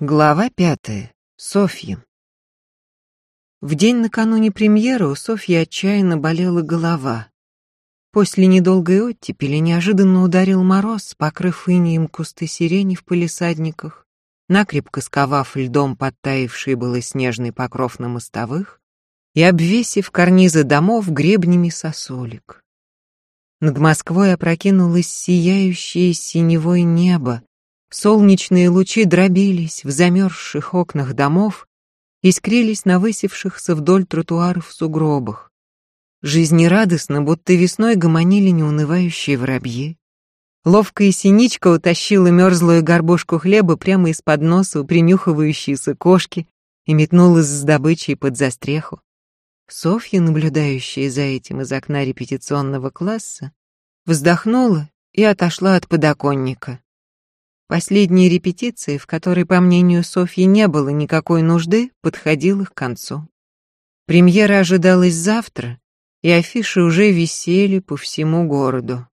Глава пятая. Софья. В день накануне премьеры у Софьи отчаянно болела голова. После недолгой оттепели неожиданно ударил мороз, покрыв инеем кусты сирени в палисадниках, накрепко сковав льдом подтаивший было снежный покров на мостовых и обвесив карнизы домов гребнями сосулек. Над Москвой опрокинулось сияющее синевое небо, Солнечные лучи дробились в замерзших окнах домов, искрились на высевшихся вдоль тротуаров сугробах. Жизнерадостно, будто весной гомонили неунывающие воробьи. Ловкая синичка утащила мерзлую горбушку хлеба прямо из-под носа у принюхивающейся кошки и метнулась с добычей под застреху. Софья, наблюдающая за этим из окна репетиционного класса, вздохнула и отошла от подоконника. Последняя репетиция, в которой, по мнению Софьи, не было никакой нужды, подходила к концу. Премьера ожидалась завтра, и афиши уже висели по всему городу.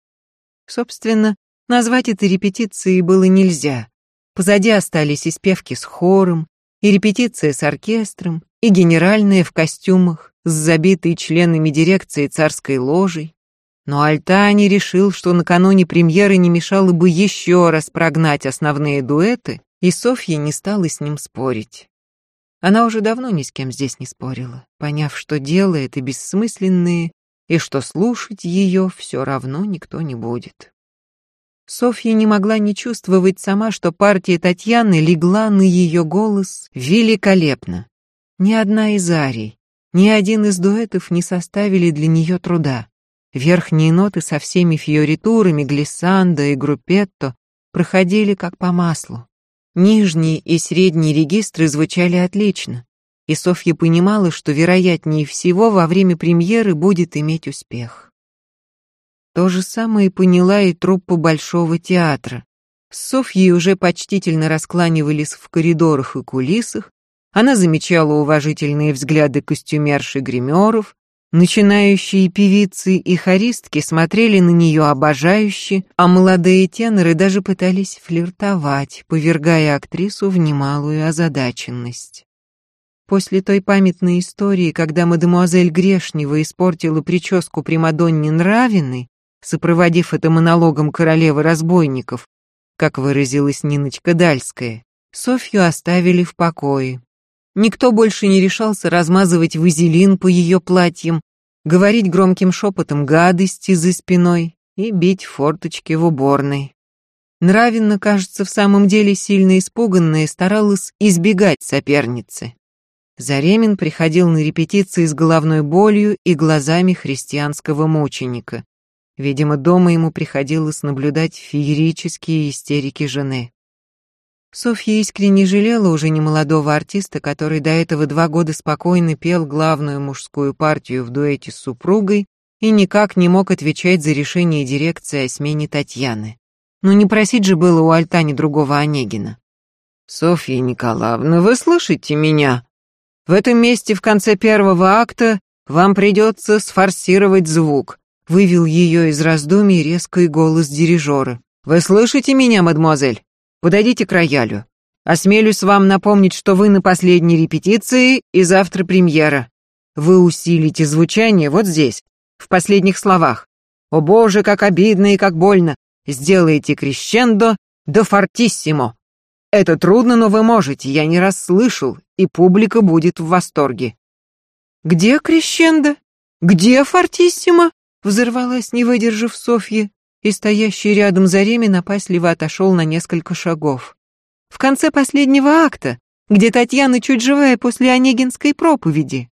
Собственно, назвать это репетицией было нельзя. Позади остались и спевки с хором, и репетиция с оркестром, и генеральные в костюмах с забитой членами дирекции царской ложей, но Альтани решил, что накануне премьеры не мешало бы еще раз прогнать основные дуэты, и Софья не стала с ним спорить. Она уже давно ни с кем здесь не спорила, поняв, что дело это бессмысленное, и что слушать ее все равно никто не будет. Софья не могла не чувствовать сама, что партия Татьяны легла на ее голос великолепно. Ни одна из арий, ни один из дуэтов не составили для нее труда. Верхние ноты со всеми фьоритурами, глиссандо и группетто проходили как по маслу. Нижние и средние регистры звучали отлично, и Софья понимала, что вероятнее всего во время премьеры будет иметь успех. То же самое поняла и труппа Большого театра. С Софьей уже почтительно раскланивались в коридорах и кулисах, она замечала уважительные взгляды костюмерши гримеров, Начинающие певицы и хористки смотрели на нее обожающе, а молодые теноры даже пытались флиртовать, повергая актрису в немалую озадаченность. После той памятной истории, когда мадемуазель Грешнева испортила прическу Примадонне Нравиной, сопроводив это монологом королевы разбойников, как выразилась Ниночка Дальская, Софью оставили в покое. Никто больше не решался размазывать вазелин по ее платьям, говорить громким шепотом гадости за спиной и бить форточки в уборной. Нравина, кажется, в самом деле сильно испуганная, старалась избегать соперницы. Заремин приходил на репетиции с головной болью и глазами христианского мученика. Видимо, дома ему приходилось наблюдать феерические истерики жены. Софья искренне жалела уже немолодого артиста, который до этого два года спокойно пел главную мужскую партию в дуэте с супругой и никак не мог отвечать за решение дирекции о смене Татьяны. Но не просить же было у Альтани другого Онегина. «Софья Николаевна, вы слышите меня? В этом месте в конце первого акта вам придется сфорсировать звук», вывел ее из раздумий резкий голос дирижера. «Вы слышите меня, мадемуазель?» Подойдите к роялю. Осмелюсь вам напомнить, что вы на последней репетиции и завтра премьера. Вы усилите звучание вот здесь, в последних словах. О боже, как обидно и как больно. Сделайте крещендо до фортиссимо. Это трудно, но вы можете, я не раз слышал, и публика будет в восторге. Где крещендо? Где фортиссимо? Взорвалась, не выдержав Софья и стоящий рядом Заремин опасливо отошел на несколько шагов. В конце последнего акта, где Татьяна чуть живая после Онегинской проповеди.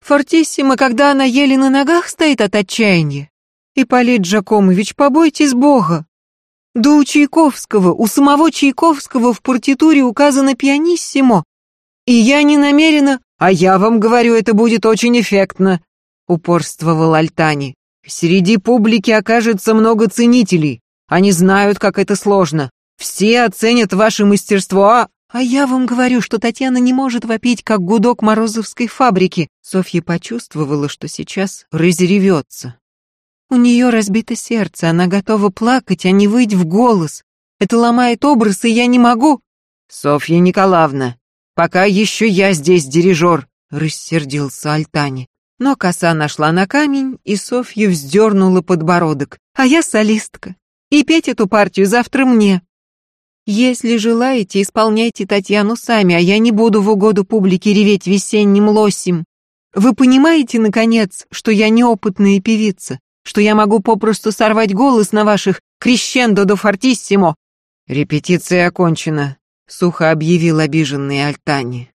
Фортиссимо, когда она еле на ногах стоит от отчаяния. Ипполит Джакомович, побойтесь Бога. Да у Чайковского, у самого Чайковского в партитуре указано пианиссимо. И я не намерена, а я вам говорю, это будет очень эффектно, упорствовал Альтани. Среди публики окажется много ценителей. Они знают, как это сложно. Все оценят ваше мастерство, а... А я вам говорю, что Татьяна не может вопить, как гудок морозовской фабрики. Софья почувствовала, что сейчас разревется. У нее разбито сердце, она готова плакать, а не выть в голос. Это ломает образ, и я не могу. Софья Николаевна, пока еще я здесь дирижер, рассердился Альтани. Но коса нашла на камень, и Софья вздернула подбородок. А я солистка. И петь эту партию завтра мне. Если желаете, исполняйте Татьяну сами, а я не буду в угоду публике реветь весенним лосем. Вы понимаете, наконец, что я неопытная певица, что я могу попросту сорвать голос на ваших крещендо до фортиссимо? Репетиция окончена, сухо объявил обиженный Альтани.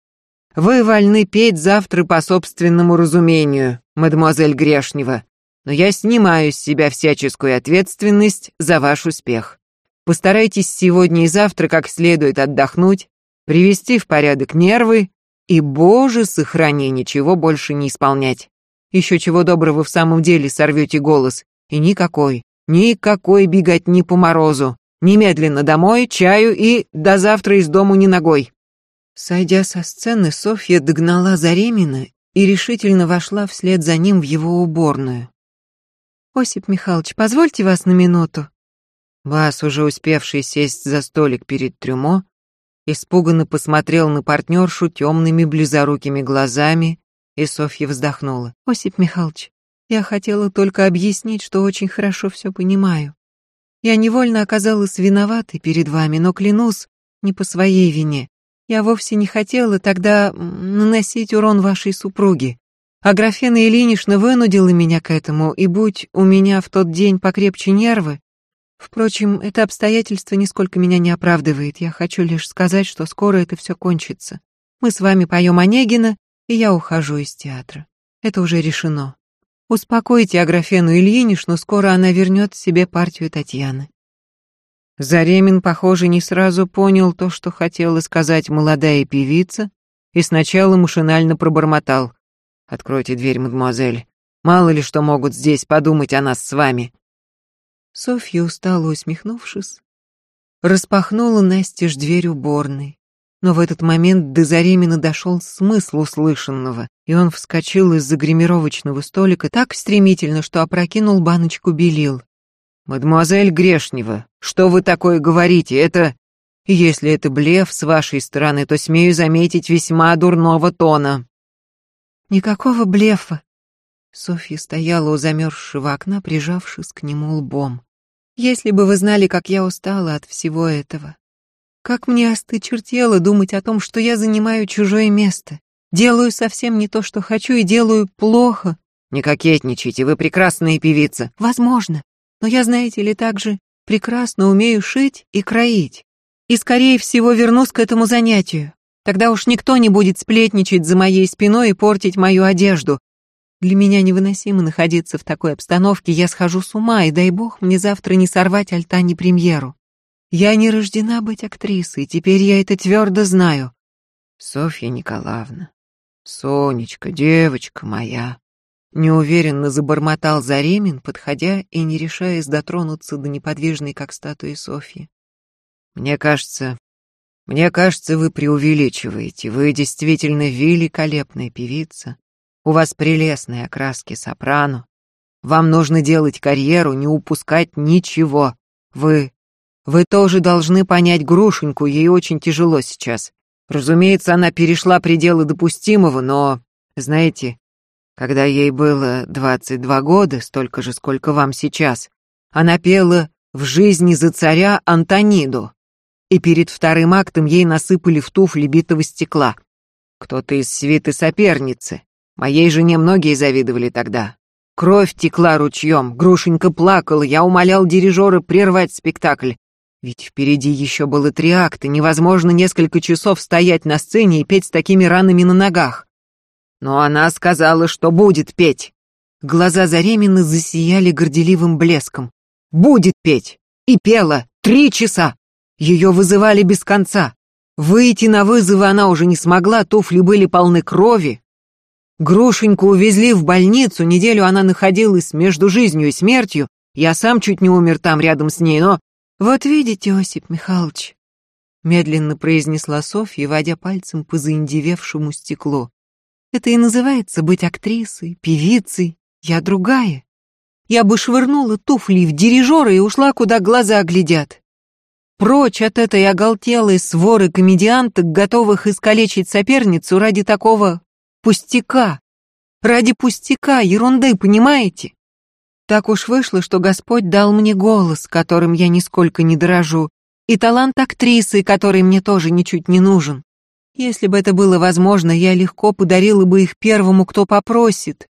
Вы вольны петь завтра по собственному разумению, мадемуазель Грешнева, но я снимаю с себя всяческую ответственность за ваш успех. Постарайтесь сегодня и завтра как следует отдохнуть, привести в порядок нервы и, боже, сохрани, ничего больше не исполнять. Еще чего доброго в самом деле сорвете голос. И никакой, никакой беготни по морозу. Немедленно домой, чаю и до завтра из дому не ногой. Сойдя со сцены, Софья догнала Заремина и решительно вошла вслед за ним в его уборную. «Осип Михайлович, позвольте вас на минуту?» Бас, уже успевший сесть за столик перед трюмо, испуганно посмотрел на партнершу темными близорукими глазами, и Софья вздохнула. «Осип Михайлович, я хотела только объяснить, что очень хорошо все понимаю. Я невольно оказалась виноватой перед вами, но клянусь, не по своей вине. Я вовсе не хотела тогда наносить урон вашей супруге. А графена Ильинична вынудила меня к этому, и будь у меня в тот день покрепче нервы, Впрочем, это обстоятельство нисколько меня не оправдывает. Я хочу лишь сказать, что скоро это все кончится. Мы с вами поем Онегина, и я ухожу из театра. Это уже решено. Успокойте Аграфену Ильиничну, скоро она вернет себе партию Татьяны. Заремин, похоже, не сразу понял то, что хотела сказать молодая певица, и сначала машинально пробормотал. «Откройте дверь, мадемуазель. Мало ли что могут здесь подумать о нас с вами». Софья, устало усмехнувшись, распахнула настежь дверь уборной. Но в этот момент до Заремина дошел смысл услышанного, и он вскочил из-за гримировочного столика так стремительно, что опрокинул баночку белил. «Мадемуазель Грешнева, что вы такое говорите? Это... Если это блеф с вашей стороны, то смею заметить весьма дурного тона». «Никакого блефа», Софья стояла у замерзшего окна, прижавшись к нему лбом. «Если бы вы знали, как я устала от всего этого. Как мне остычертело думать о том, что я занимаю чужое место. Делаю совсем не то, что хочу, и делаю плохо». «Не кокетничайте, вы прекрасная певица». «Возможно. Но я, знаете ли, также прекрасно умею шить и кроить. И, скорее всего, вернусь к этому занятию. Тогда уж никто не будет сплетничать за моей спиной и портить мою одежду, для меня невыносимо находиться в такой обстановке, я схожу с ума, и дай бог мне завтра не сорвать альтани премьеру. Я не рождена быть актрисой, теперь я это твердо знаю. Софья Николаевна, Сонечка, девочка моя, неуверенно забормотал Заремин, подходя и не решаясь дотронуться до неподвижной, как статуи Софьи. Мне кажется, мне кажется, вы преувеличиваете. Вы действительно великолепная певица. У вас прелестные окраски сопрано. Вам нужно делать карьеру, не упускать ничего. Вы... Вы тоже должны понять Грушеньку, ей очень тяжело сейчас. Разумеется, она перешла пределы допустимого, но... Знаете, когда ей было 22 года, столько же, сколько вам сейчас, она пела «В жизни за царя Антониду», и перед вторым актом ей насыпали в туфли битого стекла. Кто-то из свиты соперницы. Моей жене многие завидовали тогда. Кровь текла ручьем, Грушенька плакала, я умолял дирижера прервать спектакль. Ведь впереди еще было три акта, невозможно несколько часов стоять на сцене и петь с такими ранами на ногах. Но она сказала, что будет петь. Глаза Заремина засияли горделивым блеском. Будет петь! И пела три часа! Ее вызывали без конца. Выйти на вызовы она уже не смогла, туфли были полны крови, Грушеньку увезли в больницу, неделю она находилась между жизнью и смертью. Я сам чуть не умер там рядом с ней, но... Вот видите, Осип Михайлович, медленно произнесла Софья, водя пальцем по заиндевевшему стеклу. Это и называется быть актрисой, певицей. Я другая. Я бы швырнула туфли в дирижера и ушла, куда глаза глядят. Прочь от этой оголтелой своры комедианток, готовых искалечить соперницу ради такого пустяка. Ради пустяка, ерунды, понимаете? Так уж вышло, что Господь дал мне голос, которым я нисколько не дорожу, и талант актрисы, который мне тоже ничуть не нужен. Если бы это было возможно, я легко подарила бы их первому, кто попросит.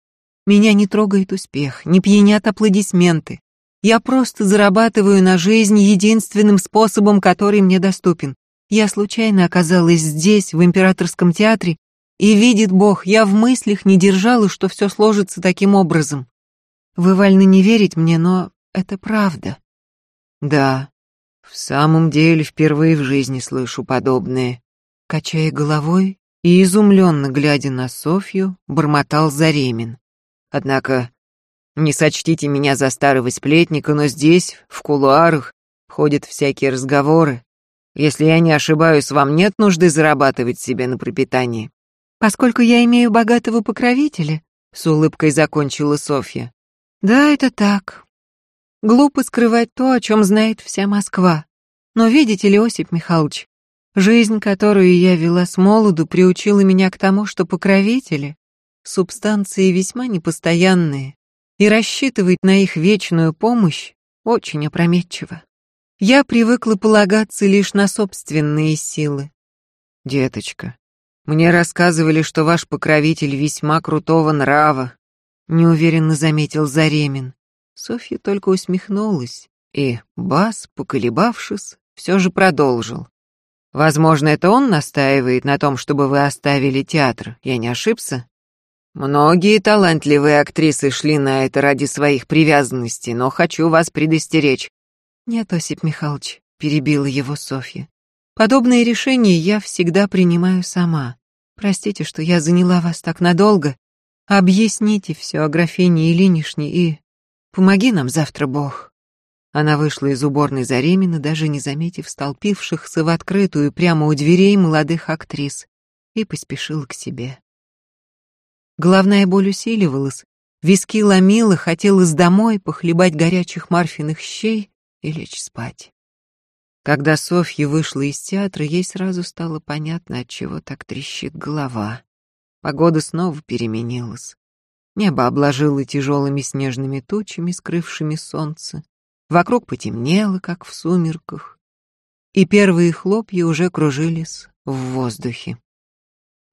Меня не трогает успех, не пьянят аплодисменты. Я просто зарабатываю на жизнь единственным способом, который мне доступен. Я случайно оказалась здесь, в императорском театре, и видит Бог, я в мыслях не держала, что все сложится таким образом. Вы вольны не верить мне, но это правда. Да, в самом деле впервые в жизни слышу подобное. Качая головой и изумленно глядя на Софью, бормотал Заремин. Однако не сочтите меня за старого сплетника, но здесь, в кулуарах, ходят всякие разговоры. Если я не ошибаюсь, вам нет нужды зарабатывать себе на пропитание. Поскольку я имею богатого покровителя, с улыбкой закончила Софья. Да, это так. Глупо скрывать то, о чем знает вся Москва. Но видите ли, Осип Михайлович, жизнь, которую я вела с молоду, приучила меня к тому, что покровители — субстанции весьма непостоянные, и рассчитывать на их вечную помощь очень опрометчиво. Я привыкла полагаться лишь на собственные силы. Деточка, мне рассказывали, что ваш покровитель весьма крутого нрава, неуверенно заметил Заремин. Софья только усмехнулась, и Бас, поколебавшись, все же продолжил. Возможно, это он настаивает на том, чтобы вы оставили театр. Я не ошибся? Многие талантливые актрисы шли на это ради своих привязанностей, но хочу вас предостеречь. Нет, Осип Михайлович, перебила его Софья. Подобные решения я всегда принимаю сама. Простите, что я заняла вас так надолго. Объясните все о графине Ильинишне и помоги нам завтра, Бог. Она вышла из уборной Заремина, даже не заметив столпившихся в открытую прямо у дверей молодых актрис, и поспешила к себе. Головная боль усиливалась, виски ломило, хотелось домой похлебать горячих марфиных щей и лечь спать. Когда Софья вышла из театра, ей сразу стало понятно, от чего так трещит голова. Погода снова переменилась. Небо обложило тяжелыми снежными тучами, скрывшими солнце. Вокруг потемнело, как в сумерках. И первые хлопья уже кружились в воздухе.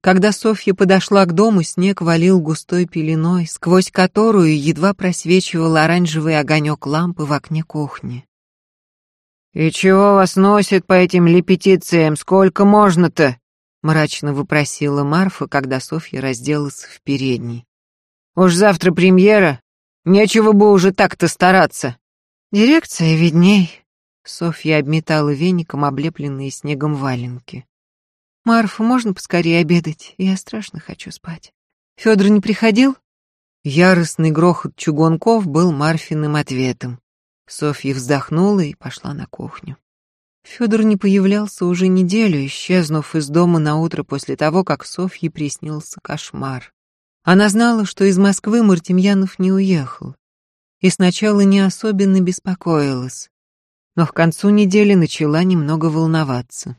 Когда Софья подошла к дому, снег валил густой пеленой, сквозь которую едва просвечивал оранжевый огонек лампы в окне кухни. «И чего вас носит по этим лепетициям? Сколько можно-то?» — мрачно выпросила Марфа, когда Софья разделась в передней. «Уж завтра премьера. Нечего бы уже так-то стараться». «Дирекция видней», — Софья обметала веником облепленные снегом валенки. Марфа, можно поскорее обедать? Я страшно хочу спать. Федор не приходил? Яростный грохот чугунков был Марфиным ответом. Софья вздохнула и пошла на кухню. Федор не появлялся уже неделю, исчезнув из дома на утро после того, как Софье приснился кошмар. Она знала, что из Москвы Мартемьянов не уехал, и сначала не особенно беспокоилась, но к концу недели начала немного волноваться.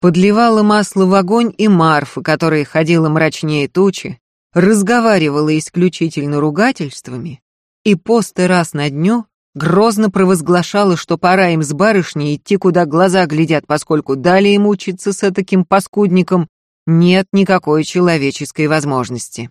Подливала масло в огонь и Марфа, которая ходила мрачнее тучи, разговаривала исключительно ругательствами и посты раз на дню грозно провозглашала, что пора им с барышней идти, куда глаза глядят, поскольку далее мучиться с таким паскудником нет никакой человеческой возможности.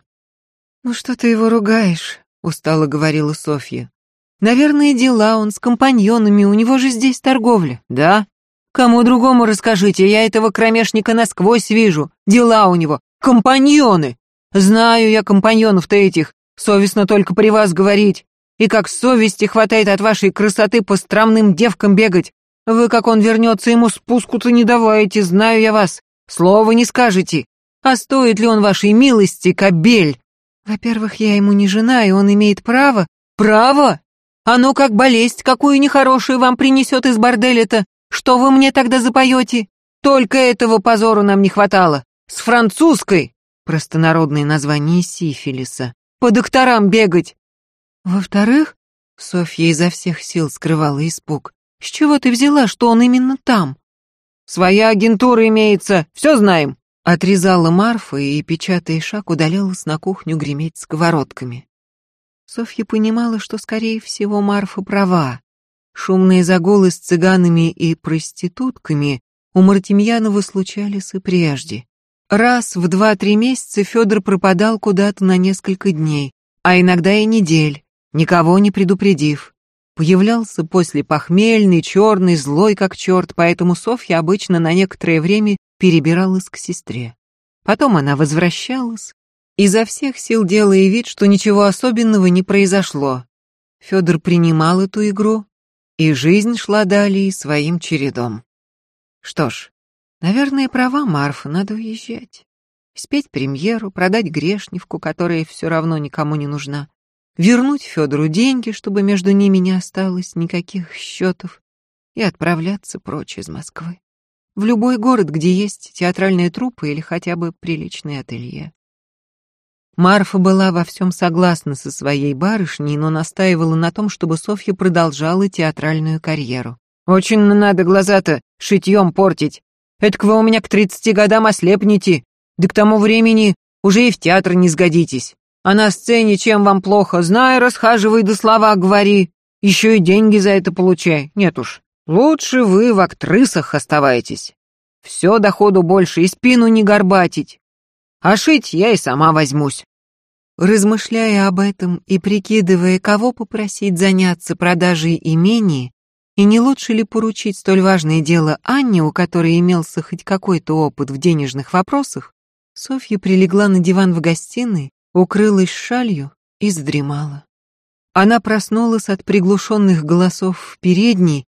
«Ну что ты его ругаешь?» — устало говорила Софья. «Наверное, дела он с компаньонами, у него же здесь торговля». «Да, Кому другому расскажите, я этого кромешника насквозь вижу. Дела у него, компаньоны. Знаю я компаньонов-то этих, совестно только при вас говорить. И как совести хватает от вашей красоты по странным девкам бегать. Вы, как он вернется, ему спуску-то не давайте, знаю я вас. Слова не скажете. А стоит ли он вашей милости, кобель? Во-первых, я ему не жена, и он имеет право. Право? А ну как болезнь какую нехорошую вам принесет из борделя-то? Что вы мне тогда запоете? Только этого позору нам не хватало. С французской, простонародное название сифилиса, по докторам бегать. Во-вторых, Софья изо всех сил скрывала испуг. С чего ты взяла, что он именно там? Своя агентура имеется, все знаем. Отрезала Марфа и, печатая шаг, удалялась на кухню греметь сковородками. Софья понимала, что, скорее всего, Марфа права. Шумные загулы с цыганами и проститутками у Мартемьянова случались и прежде. Раз в два-три месяца Федор пропадал куда-то на несколько дней, а иногда и недель, никого не предупредив. Появлялся после похмельный, черный, злой как черт, поэтому Софья обычно на некоторое время перебиралась к сестре. Потом она возвращалась, изо всех сил делая вид, что ничего особенного не произошло. Федор принимал эту игру, и жизнь шла далее своим чередом. Что ж, наверное, права Марфа, надо уезжать. Спеть премьеру, продать грешневку, которая все равно никому не нужна, вернуть Федору деньги, чтобы между ними не осталось никаких счетов, и отправляться прочь из Москвы. В любой город, где есть театральные труппы или хотя бы приличные ателье. Марфа была во всем согласна со своей барышней, но настаивала на том, чтобы Софья продолжала театральную карьеру. «Очень надо глаза-то шитьем портить. Это вы у меня к тридцати годам ослепнете, да к тому времени уже и в театр не сгодитесь. А на сцене чем вам плохо, знай, расхаживай да слова говори. Еще и деньги за это получай. Нет уж, лучше вы в актрисах оставайтесь. Все доходу больше и спину не горбатить. А шить я и сама возьмусь. Размышляя об этом и прикидывая, кого попросить заняться продажей имени, и не лучше ли поручить столь важное дело Анне, у которой имелся хоть какой-то опыт в денежных вопросах, Софья прилегла на диван в гостиной, укрылась шалью и задремала. Она проснулась от приглушенных голосов в передней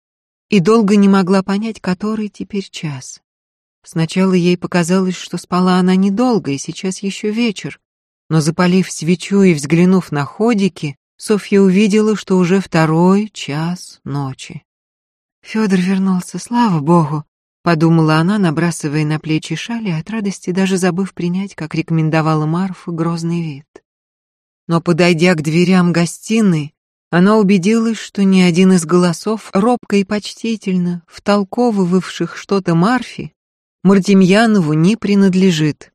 и долго не могла понять, который теперь час. Сначала ей показалось, что спала она недолго, и сейчас еще вечер, но запалив свечу и взглянув на ходики, Софья увидела, что уже второй час ночи. Федор вернулся, слава богу, подумала она, набрасывая на плечи шали, от радости даже забыв принять, как рекомендовала Марфа, грозный вид. Но, подойдя к дверям гостиной, она убедилась, что ни один из голосов, робко и почтительно втолковывавших что-то Марфе, Мартемьянову не принадлежит.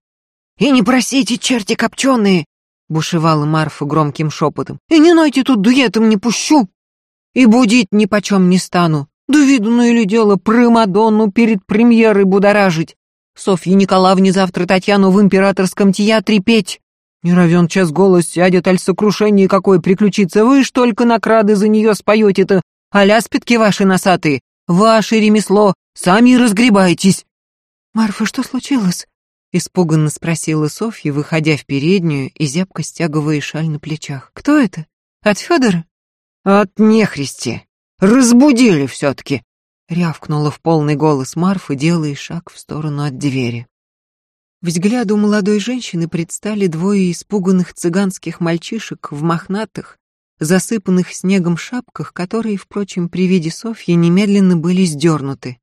«И не просите, черти копченые!» — бушевала Марфа громким шепотом. «И не нойте тут дуэтом не пущу! И будить ни почем не стану! Да видно или дело Примадонну перед премьерой будоражить! Софье Николаевне завтра Татьяну в императорском театре петь! Не равен час голос сядет, аль сокрушение какое приключится, вы ж только накрады за нее споете-то, а ляспетки ваши носатые, ваше ремесло, сами разгребайтесь!» «Марфа, что случилось?» Испуганно спросила Софья, выходя в переднюю и зябко стягивая шаль на плечах. «Кто это? От Федора?» «От нехристи! Разбудили все-таки!» Рявкнула в полный голос Марфа, делая шаг в сторону от двери. Взгляду молодой женщины предстали двое испуганных цыганских мальчишек в мохнатых, засыпанных снегом шапках, которые, впрочем, при виде Софьи немедленно были сдернуты.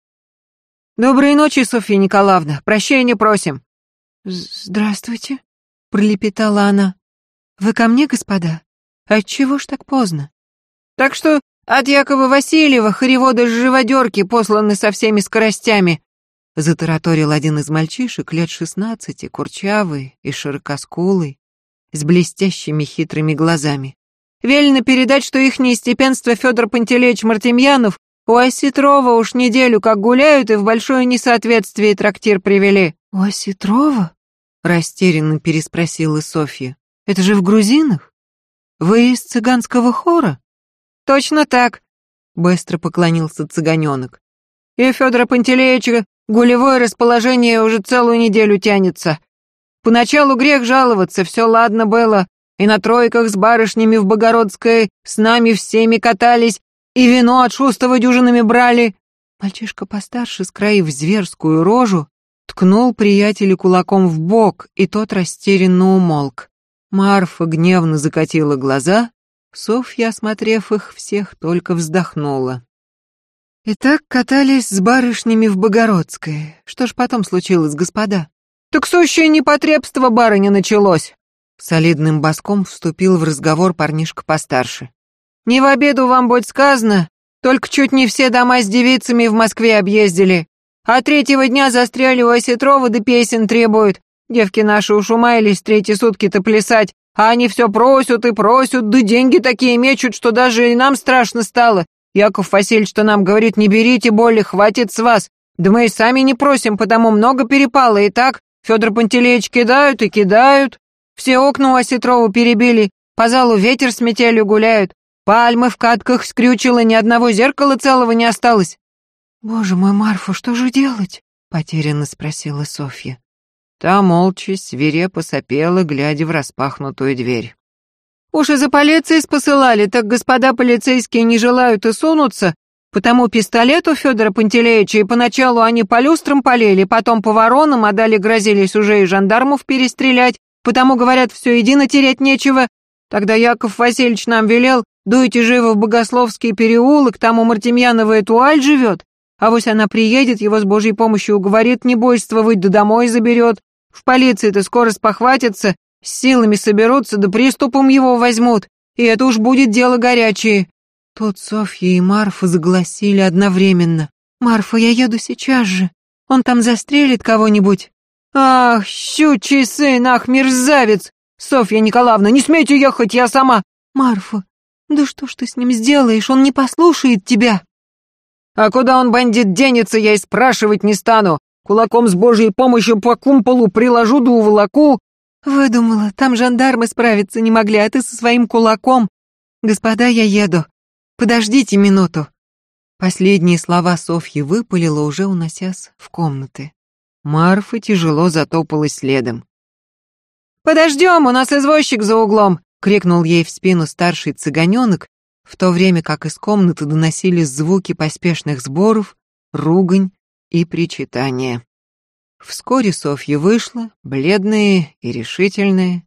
«Доброй ночи, Софья Николаевна, прощения просим!» «Здравствуйте», — пролепетала она. «Вы ко мне, господа? Отчего ж так поздно?» «Так что от Якова Васильева хореводы с живодерки посланы со всеми скоростями», — затараторил один из мальчишек лет шестнадцати, курчавый и широкоскулый, с блестящими хитрыми глазами. «Велено передать, что ихнее степенство Федор Пантелеич Мартемьянов у Осетрова уж неделю как гуляют и в большое несоответствие трактир привели». «У Осетрова?» Растерянно переспросила Софья. Это же в грузинах? Вы из цыганского хора? Точно так, быстро поклонился цыганенок. И Федора Пантелеича гулевое расположение уже целую неделю тянется. Поначалу грех жаловаться, все ладно было, и на тройках с барышнями в Богородской с нами всеми катались, и вино от шустого дюжинами брали. Мальчишка постарше, скроив зверскую рожу, ткнул приятелю кулаком в бок, и тот растерянно умолк. Марфа гневно закатила глаза, Софья, осмотрев их всех, только вздохнула. Итак, катались с барышнями в Богородское. Что ж потом случилось, господа? Так сущее непотребство барыня началось. Солидным боском вступил в разговор парнишка постарше. Не в обеду вам будет сказано, Только чуть не все дома с девицами в Москве объездили. А третьего дня застряли у Осетрова, да песен требуют. Девки наши уж умаялись третьи сутки-то плясать, а они все просят и просят, да деньги такие мечут, что даже и нам страшно стало. Яков Васильевич, что нам говорит, не берите боли, хватит с вас. Да мы и сами не просим, потому много перепало, и так Федор Пантелеич кидают и кидают. Все окна у Осетрова перебили, по залу ветер с метелью гуляют. Пальмы в катках скрючило, ни одного зеркала целого не осталось. «Боже мой, Марфа, что же делать?» — потерянно спросила Софья. Та молча, свирепо сопела, глядя в распахнутую дверь. «Уж и за полицией спосылали, так господа полицейские не желают и сунуться, потому пистолет у Федора Пантелеича, и поначалу они по люстрам полили, потом по воронам, а далее грозились уже и жандармов перестрелять, потому, говорят, все едино терять нечего. Тогда Яков Васильевич нам велел, дуйте живо в Богословский переулок, там у Мартемьянова Этуаль живет, а вось она приедет, его с Божьей помощью уговорит не бойствовать, да домой заберет. В полиции-то скоро спохватятся, силами соберутся, да приступом его возьмут, и это уж будет дело горячее. Тут Софья и Марфа загласили одновременно. «Марфа, я еду сейчас же. Он там застрелит кого-нибудь». «Ах, щучий сын, ах, мерзавец! Софья Николаевна, не смейте ехать, я сама!» «Марфа, да что ж ты с ним сделаешь, он не послушает тебя!» «А куда он, бандит, денется, я и спрашивать не стану. Кулаком с божьей помощью по кумполу приложу да уволоку». «Выдумала, там жандармы справиться не могли, а ты со своим кулаком. Господа, я еду. Подождите минуту». Последние слова Софьи выпалила, уже уносясь в комнаты. Марфа тяжело затопалась следом. «Подождем, у нас извозчик за углом!» — крикнул ей в спину старший цыганенок, в то время как из комнаты доносились звуки поспешных сборов, ругань и причитания. Вскоре Софья вышла, бледная и решительная,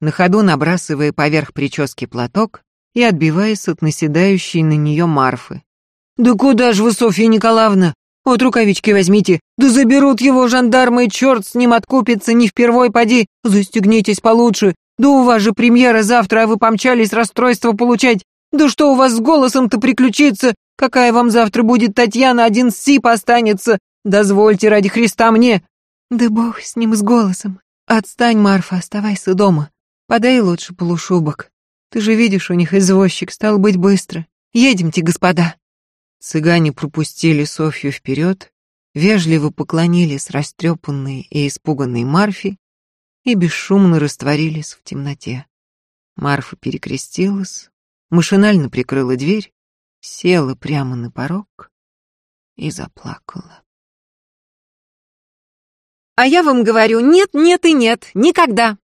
на ходу набрасывая поверх прически платок и отбиваясь от наседающей на нее Марфы. «Да куда же вы, Софья Николаевна? Вот рукавички возьмите, да заберут его жандармы, черт с ним откупится, не впервой поди, застегнитесь получше, да у вас же премьера завтра, а вы помчались расстройство получать, да что у вас с голосом-то приключится, Какая вам завтра будет Татьяна, один сип останется? Дозвольте ради Христа мне!» «Да бог с ним с голосом. Отстань, Марфа, оставайся дома. Подай лучше полушубок. Ты же видишь, у них извозчик, стал быть быстро. Едемте, господа». Цыгане пропустили Софью вперед, вежливо поклонились растрепанной и испуганной Марфе и бесшумно растворились в темноте. Марфа перекрестилась, машинально прикрыла дверь села прямо на порог и заплакала. А я вам говорю, нет, нет и нет, никогда.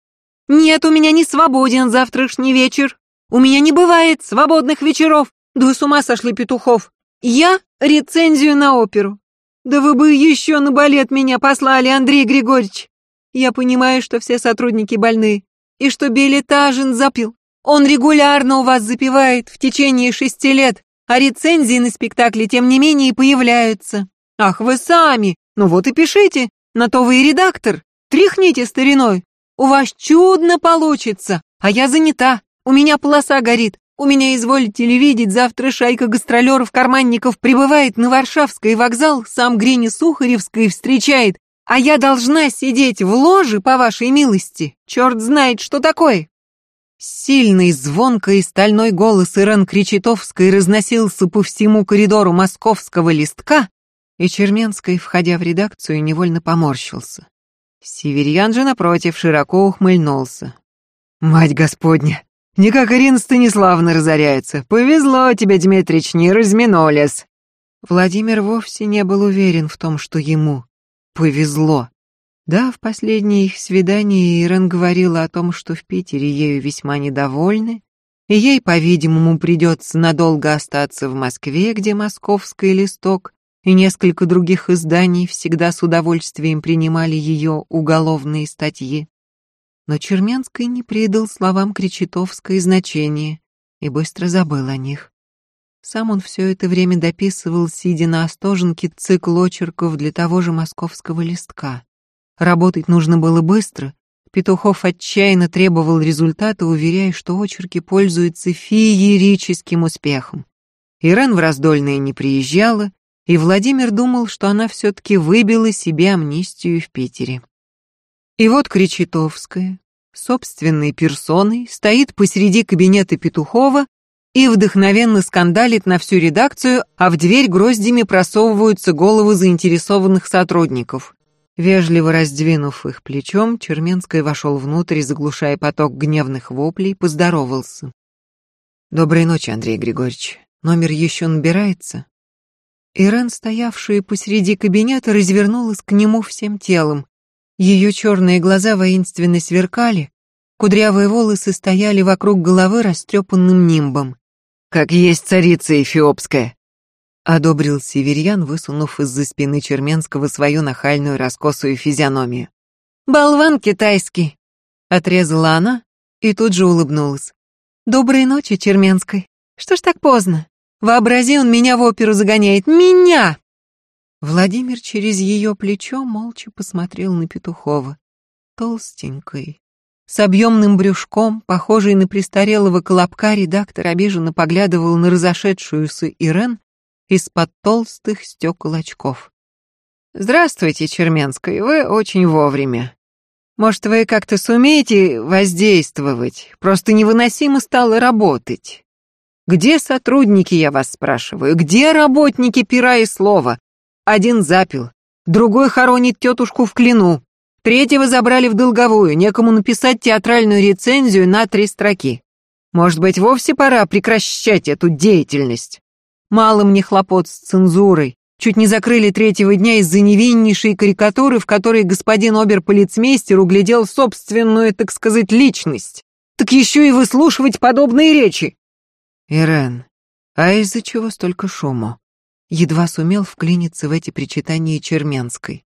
Нет, у меня не свободен завтрашний вечер. У меня не бывает свободных вечеров. Да вы с ума сошли, Петухов. Я рецензию на оперу. Да вы бы еще на балет меня послали, Андрей Григорьевич. Я понимаю, что все сотрудники больны, и что Белетажин запил. Он регулярно у вас запивает в течение шести лет а рецензии на спектакли тем не менее появляются. Ах, вы сами! Ну вот и пишите, на то вы и редактор. Тряхните стариной. У вас чудно получится, а я занята. У меня полоса горит. У меня, изволите ли видеть, завтра шайка гастролеров-карманников прибывает на Варшавский вокзал, сам Грини Сухаревской встречает, а я должна сидеть в ложе, по вашей милости. Черт знает, что такое. Сильный, звонкий стальной голос Ирен Кречетовской разносился по всему коридору московского листка, и Черменский, входя в редакцию, невольно поморщился. Северьян же, напротив, широко ухмыльнулся. «Мать Господня! Никак Ирина Станиславна разоряется! Повезло тебе, Дмитрич, не разминулись!» Владимир вовсе не был уверен в том, что ему повезло. Да, в последнее их свидание Ирен говорила о том, что в Питере ею весьма недовольны, и ей, по-видимому, придется надолго остаться в Москве, где «Московский листок» и несколько других изданий всегда с удовольствием принимали ее уголовные статьи. Но Черменский не придал словам Кречетовской значения и быстро забыл о них. Сам он все это время дописывал, сидя на остоженке, цикл очерков для того же московского листка. Работать нужно было быстро. Петухов отчаянно требовал результата, уверяя, что очерки пользуются феерическим успехом. Ирен в раздольные не приезжала, и Владимир думал, что она все-таки выбила себе амнистию в Питере. И вот Кречетовская, собственной персоной, стоит посреди кабинета Петухова и вдохновенно скандалит на всю редакцию, а в дверь гроздями просовываются головы заинтересованных сотрудников. Вежливо раздвинув их плечом, Черменский вошел внутрь, заглушая поток гневных воплей, поздоровался. «Доброй ночи, Андрей Григорьевич. Номер еще набирается?» Ирен, стоявшая посреди кабинета, развернулась к нему всем телом. Ее черные глаза воинственно сверкали, кудрявые волосы стояли вокруг головы растрепанным нимбом. «Как есть царица эфиопская!» одобрил Северьян, высунув из-за спины Черменского свою нахальную раскосую физиономию. «Болван китайский!» — отрезала она и тут же улыбнулась. «Доброй ночи, Черменской. Что ж так поздно? Вообрази, он меня в оперу загоняет. Меня!» Владимир через ее плечо молча посмотрел на Петухова. Толстенькой, с объемным брюшком, похожий на престарелого колобка, редактор обиженно поглядывал на разошедшуюся Ирен из-под толстых стекол очков. «Здравствуйте, Черменская, вы очень вовремя. Может, вы как-то сумеете воздействовать? Просто невыносимо стало работать. Где сотрудники, я вас спрашиваю? Где работники пера и слова? Один запил, другой хоронит тетушку в клину, третьего забрали в долговую, некому написать театральную рецензию на три строки. Может быть, вовсе пора прекращать эту деятельность?» Мало мне хлопот с цензурой. Чуть не закрыли третьего дня из-за невиннейшей карикатуры, в которой господин оберполицмейстер углядел собственную, так сказать, личность. Так еще и выслушивать подобные речи. Ирен, а из-за чего столько шума? Едва сумел вклиниться в эти причитания Черменской.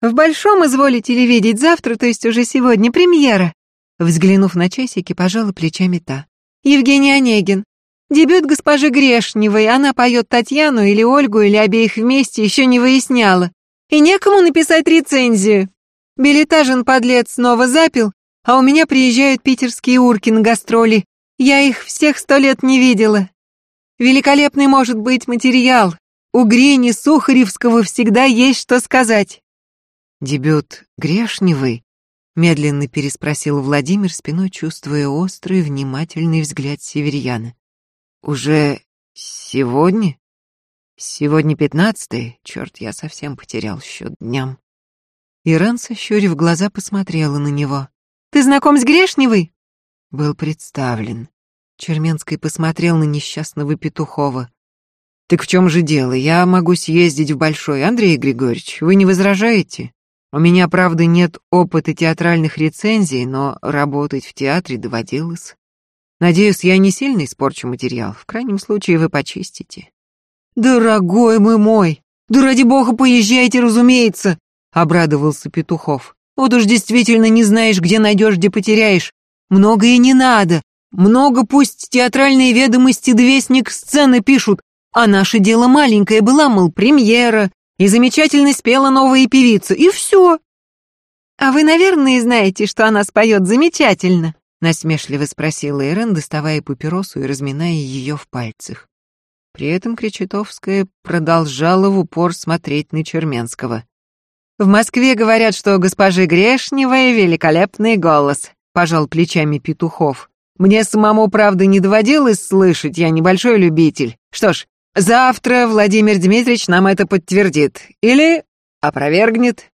«В Большом изволите ли видеть завтра, то есть уже сегодня, премьера?» Взглянув на часики, пожала плечами та. «Евгений Онегин, Дебют госпожи Грешневой, она поет Татьяну или Ольгу, или обеих вместе, еще не выясняла. И некому написать рецензию. Билетажен подлец снова запил, а у меня приезжают питерские урки на гастроли. Я их всех сто лет не видела. Великолепный может быть материал. У Грени Сухаревского всегда есть что сказать. Дебют Грешневой? Медленно переспросил Владимир, спиной чувствуя острый, внимательный взгляд северяна. Уже сегодня? Сегодня пятнадцатый? Черт, я совсем потерял счет дням. Иран, сощурив глаза, посмотрела на него. «Ты знаком с Грешневой?» Был представлен. Черменский посмотрел на несчастного Петухова. «Так в чем же дело? Я могу съездить в Большой. Андрей Григорьевич, вы не возражаете? У меня, правда, нет опыта театральных рецензий, но работать в театре доводилось. Надеюсь, я не сильно испорчу материал. В крайнем случае вы почистите. Дорогой мой мой, да ради бога поезжайте, разумеется, обрадовался Петухов. Вот уж действительно не знаешь, где найдешь, где потеряешь. Много и не надо. Много пусть театральные ведомости двестник сцены пишут, а наше дело маленькое была, мол, премьера, и замечательно спела новая певица, и все. А вы, наверное, знаете, что она споет замечательно. Насмешливо спросила Ирен, доставая папиросу и разминая ее в пальцах. При этом Кречетовская продолжала в упор смотреть на Черменского. «В Москве говорят, что у госпожи Грешневой великолепный голос», — пожал плечами Петухов. «Мне самому, правда, не доводилось слышать, я небольшой любитель. Что ж, завтра Владимир Дмитриевич нам это подтвердит. Или опровергнет».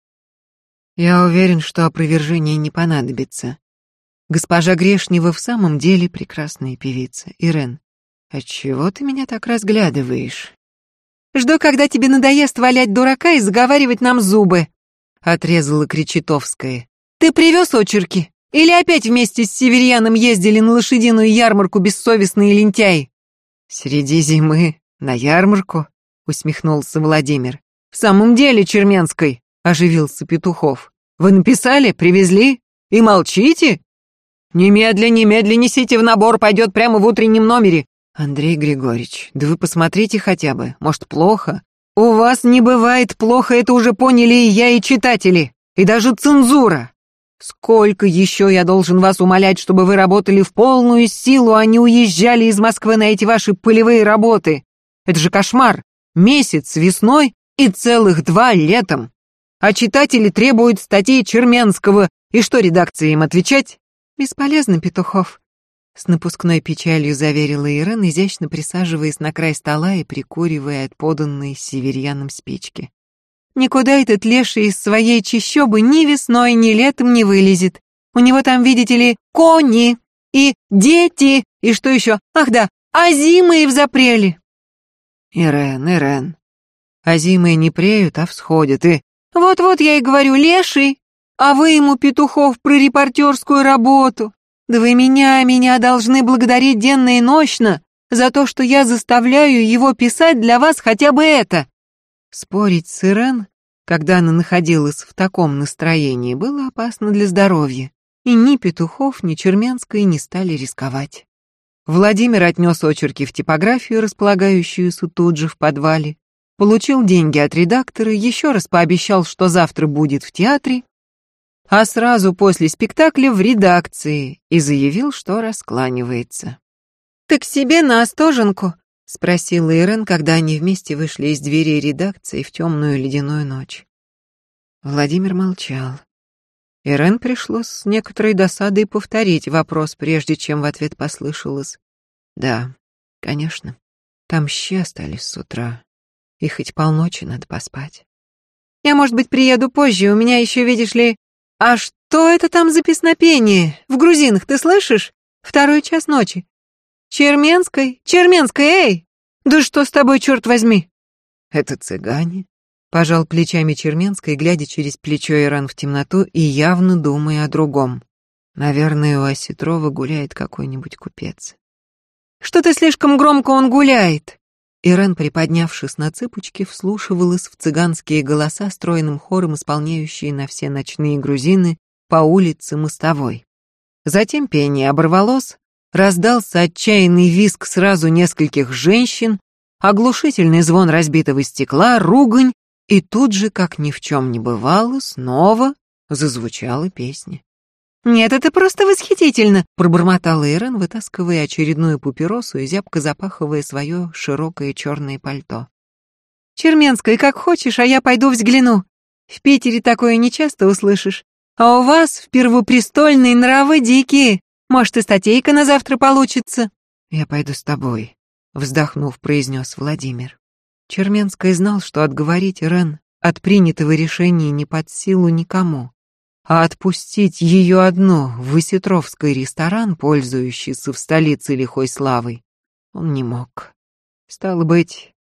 «Я уверен, что опровержение не понадобится», Госпожа Грешнева в самом деле прекрасная певица. Ирен, отчего ты меня так разглядываешь? Жду, когда тебе надоест валять дурака и заговаривать нам зубы, отрезала Кречетовская. Ты привез очерки? Или опять вместе с Северьяном ездили на лошадиную ярмарку бессовестные лентяи? Среди зимы на ярмарку? усмехнулся Владимир. В самом деле, Черменской, оживился Петухов. Вы написали, привезли и молчите? «Немедля, немедля несите в набор, пойдет прямо в утреннем номере». «Андрей Григорьевич, да вы посмотрите хотя бы, может, плохо?» «У вас не бывает плохо, это уже поняли и я, и читатели, и даже цензура. Сколько еще я должен вас умолять, чтобы вы работали в полную силу, а не уезжали из Москвы на эти ваши полевые работы? Это же кошмар. Месяц весной и целых два летом. А читатели требуют статей Черменского. И что редакции им отвечать? Бесполезно, Петухов. С напускной печалью заверила Ирен, изящно присаживаясь на край стола и прикуривая от поданной северьяном спички. Никуда этот леший из своей чащобы ни весной, ни летом не вылезет. У него там, видите ли, кони и дети, и что еще? Ах да, азимы в запреле. Ирен, Ирен, азимы не преют, а всходят, и... Вот-вот я и говорю, леший, а вы ему, Петухов, про репортерскую работу. Да вы меня, меня должны благодарить денно и нощно за то, что я заставляю его писать для вас хотя бы это. Спорить с Ирен, когда она находилась в таком настроении, было опасно для здоровья, и ни Петухов, ни Черменская не стали рисковать. Владимир отнес очерки в типографию, располагающуюся тут же в подвале, получил деньги от редактора, еще раз пообещал, что завтра будет в театре, а сразу после спектакля в редакции и заявил, что раскланивается. «Так себе на Остоженку», — спросила Ирен, когда они вместе вышли из двери редакции в темную ледяную ночь. Владимир молчал. Ирен пришлось с некоторой досадой повторить вопрос, прежде чем в ответ послышалось. «Да, конечно. Там щи остались с утра, и хоть полночи надо поспать. Я, может быть, приеду позже, у меня еще, видишь ли... А что это там за песнопение? В грузинах, ты слышишь? Второй час ночи. «Черменской? Черменской, эй! Да что с тобой, черт возьми?» «Это цыгане?» Пожал плечами Черменской, глядя через плечо Иран в темноту и явно думая о другом. Наверное, у Осетрова гуляет какой-нибудь купец. «Что-то слишком громко он гуляет!» Иран, приподнявшись на цыпочки, вслушивалась в цыганские голоса стройным хором, исполняющие на все ночные грузины по улице Мостовой. Затем пение оборвалось, раздался отчаянный визг сразу нескольких женщин, оглушительный звон разбитого стекла, ругань, и тут же, как ни в чем не бывало, снова зазвучала песня. «Нет, это просто восхитительно!» — пробормотала Ирен, вытаскивая очередную папиросу и зябко запахивая свое широкое черное пальто. «Черменская, как хочешь, а я пойду взгляну. В Питере такое нечасто услышишь. А у вас в первопрестольные нравы дикие. Может, и статейка на завтра получится?» «Я пойду с тобой», — вздохнув, произнес Владимир. Черменский знал, что отговорить Рен от принятого решения не под силу никому, а отпустить ее одну в Высетровский ресторан, пользующийся в столице лихой славой, он не мог. Стало быть,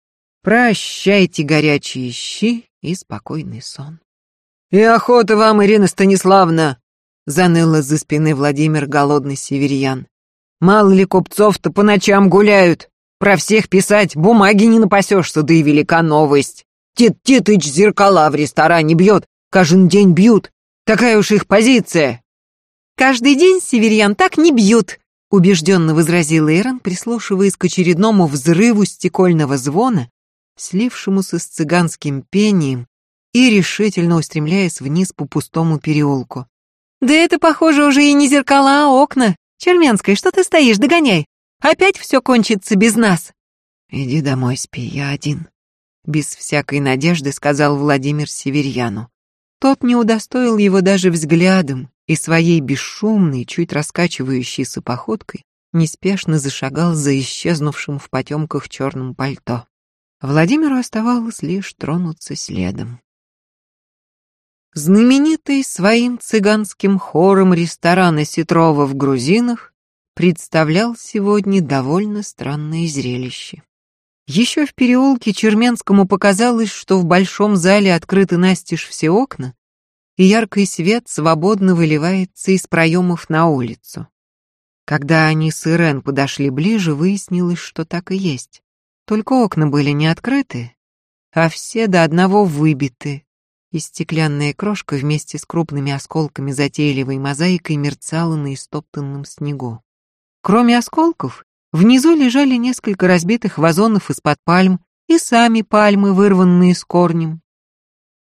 прощайте горячие щи и спокойный сон. «И охота вам, Ирина Станиславна!» Заныл из-за спины Владимир голодный северьян. «Мало ли купцов-то по ночам гуляют. Про всех писать бумаги не напасешься, да и велика новость. Тит Титыч зеркала в ресторане бьет, каждый день бьют. Такая уж их позиция». «Каждый день северьян так не бьют», — убежденно возразил Эрон, прислушиваясь к очередному взрыву стекольного звона, слившемуся с цыганским пением и решительно устремляясь вниз по пустому переулку. «Да это, похоже, уже и не зеркала, а окна. Черменская, что ты стоишь, догоняй. Опять все кончится без нас». «Иди домой, спи, я один», — без всякой надежды сказал Владимир Северьяну. Тот не удостоил его даже взглядом и своей бесшумной, чуть раскачивающейся походкой неспешно зашагал за исчезнувшим в потемках черным пальто. Владимиру оставалось лишь тронуться следом. Знаменитый своим цыганским хором ресторана Сетрова в Грузинах представлял сегодня довольно странное зрелище. Еще в переулке Черменскому показалось, что в большом зале открыты настежь все окна, и яркий свет свободно выливается из проемов на улицу. Когда они с Ирен подошли ближе, выяснилось, что так и есть. Только окна были не открыты, а все до одного выбиты, и стеклянная крошка вместе с крупными осколками затейливой мозаикой мерцала на истоптанном снегу. Кроме осколков, внизу лежали несколько разбитых вазонов из-под пальм и сами пальмы, вырванные с корнем.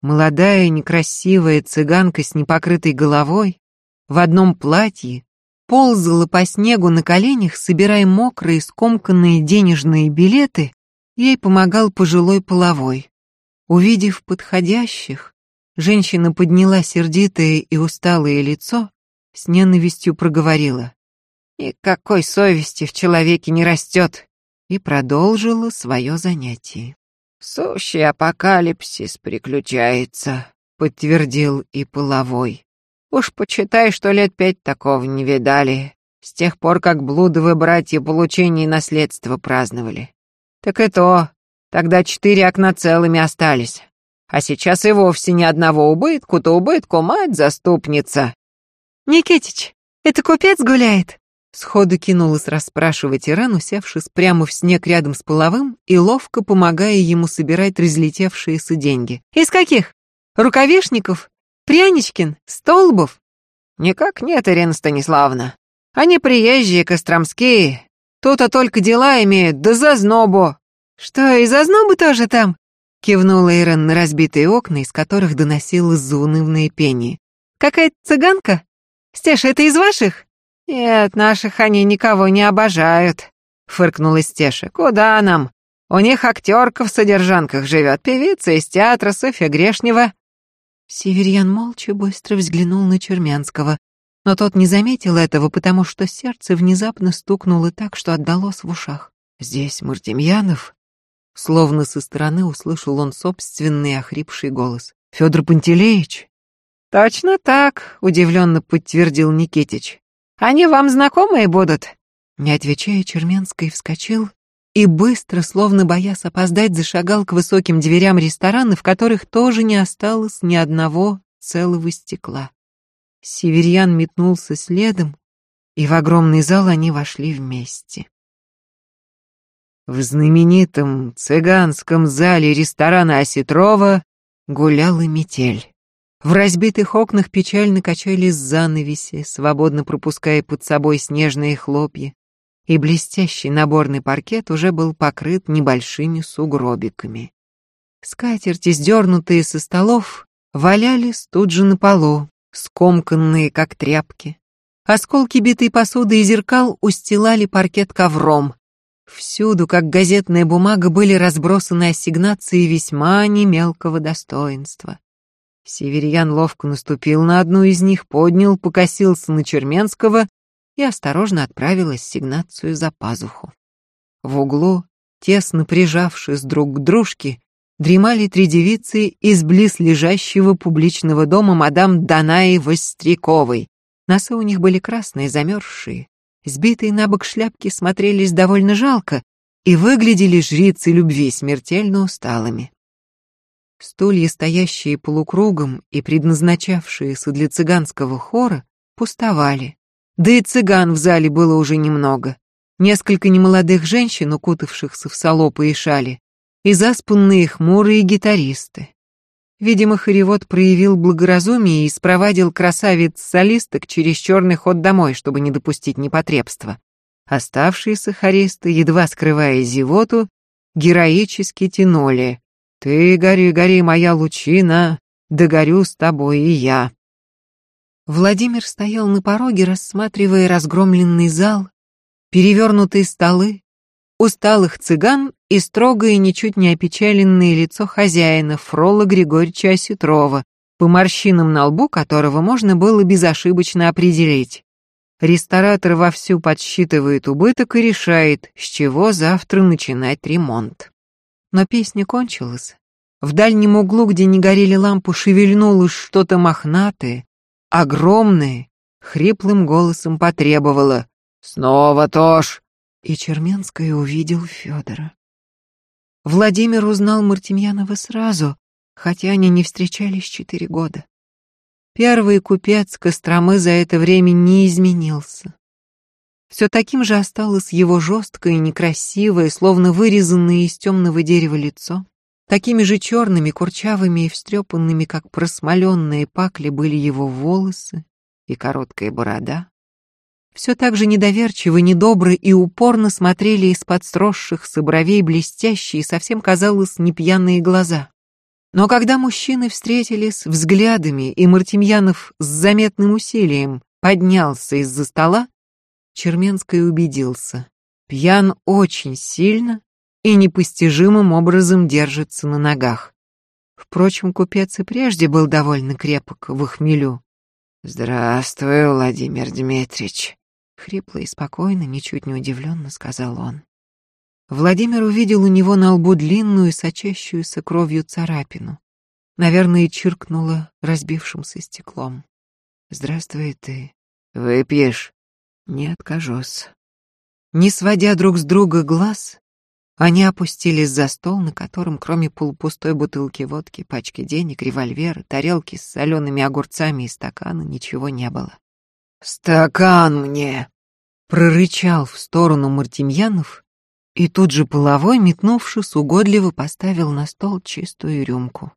Молодая некрасивая цыганка с непокрытой головой, в одном платье, ползала по снегу на коленях, собирая мокрые, скомканные денежные билеты, ей помогал пожилой половой. Увидев подходящих, женщина подняла сердитое и усталое лицо, с ненавистью проговорила. «Никакой совести в человеке не растет!» и продолжила свое занятие. «Сущий апокалипсис приключается», — подтвердил и половой. «Уж почитай, что лет пять такого не видали, с тех пор, как блудовые братья получение наследства праздновали. Так и то, тогда четыре окна целыми остались. А сейчас и вовсе ни одного убытку, то убытку мать заступница. «Никитич, это купец гуляет?» Сходу кинулась расспрашивать Иран, усевшись прямо в снег рядом с половым и ловко помогая ему собирать разлетевшиеся деньги. «Из каких? Рукавишников? Пряничкин? Столбов?» «Никак нет, Ирина Станиславовна. Они приезжие, костромские. Тут-то только дела имеют, да за знобу». «Что, и за знобу тоже там?» Кивнула Ирен на разбитые окна, из которых доносилось заунывное пение. «Какая-то цыганка? Стеша, это из ваших?» «Нет, наших они никого не обожают», — фыркнула Стеша. «Куда нам? У них актерка в содержанках живет, певица из театра Софья Грешнева». Северьян молча быстро взглянул на Чермянского, но тот не заметил этого, потому что сердце внезапно стукнуло так, что отдалось в ушах. «Здесь Мартемьянов?» Словно со стороны услышал он собственный охрипший голос. «Федор Пантелеич?» «Точно так», — удивленно подтвердил Никитич. Они вам знакомые будут?» Не отвечая, Черменский вскочил и быстро, словно боясь опоздать, зашагал к высоким дверям ресторана, в которых тоже не осталось ни одного целого стекла. Северьян метнулся следом, и в огромный зал они вошли вместе. В знаменитом цыганском зале ресторана Осетрова гуляла метель. В разбитых окнах печально качались занавеси, свободно пропуская под собой снежные хлопья, и блестящий наборный паркет уже был покрыт небольшими сугробиками. Скатерти, сдернутые со столов, валялись тут же на полу, скомканные, как тряпки. Осколки битой посуды и зеркал устилали паркет ковром. Всюду, как газетная бумага, были разбросаны ассигнации весьма немелкого достоинства. Северьян ловко наступил на одну из них, поднял, покосился на Черменского и осторожно отправил ассигнацию за пазуху. В углу, тесно прижавшись друг к дружке, дремали три девицы из близ лежащего публичного дома мадам Данаи Востряковой. Носы у них были красные, замерзшие. Сбитые на бок шляпки смотрелись довольно жалко и выглядели жрицы любви смертельно усталыми. Стулья, стоящие полукругом и предназначавшиеся для цыганского хора, пустовали. Да и цыган в зале было уже немного. Несколько немолодых женщин, укутавшихся в солопы и шали, и заспанные хмурые гитаристы. Видимо, хоревод проявил благоразумие и спровадил красавиц-солисток через черный ход домой, чтобы не допустить непотребства. Оставшиеся хористы, едва скрывая зевоту, героически тянули ты гори, гори, моя лучина, да горю с тобой и я. Владимир стоял на пороге, рассматривая разгромленный зал, перевернутые столы, усталых цыган и строгое, ничуть не опечаленное лицо хозяина Фрола Григорьевича Осетрова, по морщинам на лбу которого можно было безошибочно определить. Ресторатор вовсю подсчитывает убыток и решает, с чего завтра начинать ремонт. Но песня кончилась. В дальнем углу, где не горели лампы, шевельнулось что-то мохнатое, огромное, хриплым голосом потребовало «Снова Тош!» И Черменская увидел Федора. Владимир узнал Мартемьянова сразу, хотя они не встречались четыре года. Первый купец Костромы за это время не изменился. Все таким же осталось его жесткое, некрасивое, словно вырезанное из темного дерева лицо. Такими же черными, курчавыми и встрепанными, как просмоленные пакли, были его волосы и короткая борода. Все так же недоверчиво, недобро и упорно смотрели из-под сросшихся бровей блестящие, совсем казалось, непьяные глаза. Но когда мужчины встретились взглядами, и Мартемьянов с заметным усилием поднялся из-за стола, Черменский убедился. Пьян очень сильно и непостижимым образом держится на ногах. Впрочем, купец и прежде был довольно крепок в хмелю. «Здравствуй, Владимир Дмитриевич», — хрипло и спокойно, ничуть не удивленно сказал он. Владимир увидел у него на лбу длинную, сочащуюся кровью царапину. Наверное, чиркнула разбившимся стеклом. «Здравствуй ты. Выпьешь?» «Не откажусь». Не сводя друг с друга глаз, они опустились за стол, на котором, кроме полупустой бутылки водки, пачки денег, револьвера, тарелки с солеными огурцами и стакана, ничего не было. «Стакан мне!» — прорычал в сторону Мартемьянов, и тут же половой, метнувшись, угодливо поставил на стол чистую рюмку.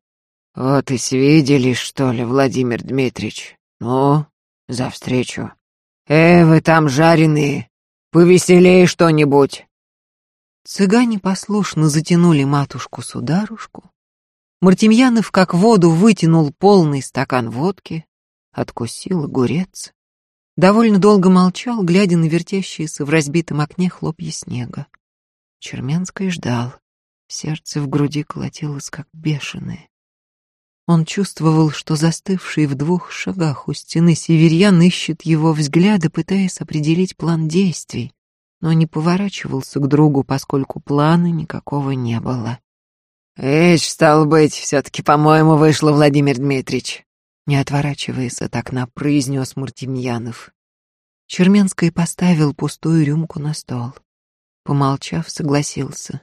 «Вот и свиделись, что ли, Владимир Дмитриевич? Ну, за встречу. Э, вы там жареные, повеселее что-нибудь!» Цыгане послушно затянули матушку-сударушку. Мартемьянов как воду вытянул полный стакан водки, откусил огурец. Довольно долго молчал, глядя на вертящиеся в разбитом окне хлопья снега. Черменский ждал. Сердце в груди колотилось, как бешеное. Он чувствовал, что застывший в двух шагах у стены северьян ищет его взгляды, пытаясь определить план действий но не поворачивался к другу, поскольку плана никакого не было. «Эч, стал быть, все-таки, по-моему, вышло, Владимир Дмитриевич», не отворачиваясь от окна, произнес Мартемьянов. Черменский поставил пустую рюмку на стол. Помолчав, согласился.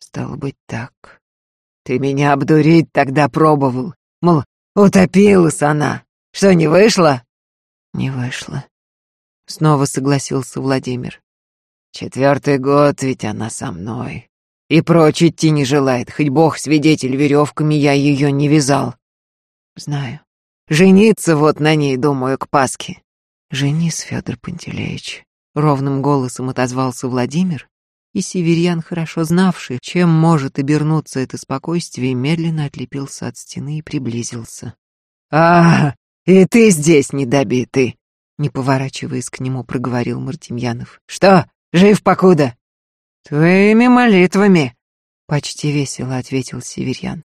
Стало быть так. «Ты меня обдурить тогда пробовал. Мол, утопилась она. Что, не вышло?» «Не вышло», — снова согласился Владимир. Четвертый год ведь она со мной. И прочь идти не желает, хоть бог свидетель, веревками я ее не вязал. Знаю. Жениться вот на ней, думаю, к Пасхе. Женись, Федор Пантелеич. Ровным голосом отозвался Владимир, и северьян, хорошо знавший, чем может обернуться это спокойствие, медленно отлепился от стены и приблизился. «А, и ты здесь недобитый!» Не поворачиваясь к нему, проговорил Мартемьянов. «Что, Жив покуда?» «Твоими молитвами», — почти весело ответил Северьян.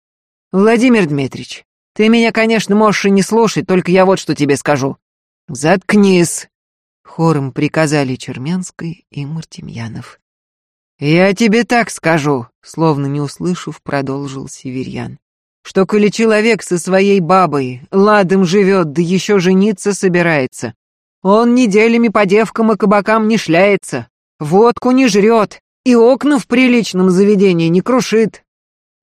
«Владимир Дмитриевич, ты меня, конечно, можешь и не слушать, только я вот что тебе скажу. Заткнись!» Хором приказали Чермянской и Мартемьянов. «Я тебе так скажу», — словно не услышав, продолжил Северьян, «что коли человек со своей бабой ладом живет, да еще жениться собирается, он неделями по девкам и кабакам не шляется, Водку не жрет и окна в приличном заведении не крушит.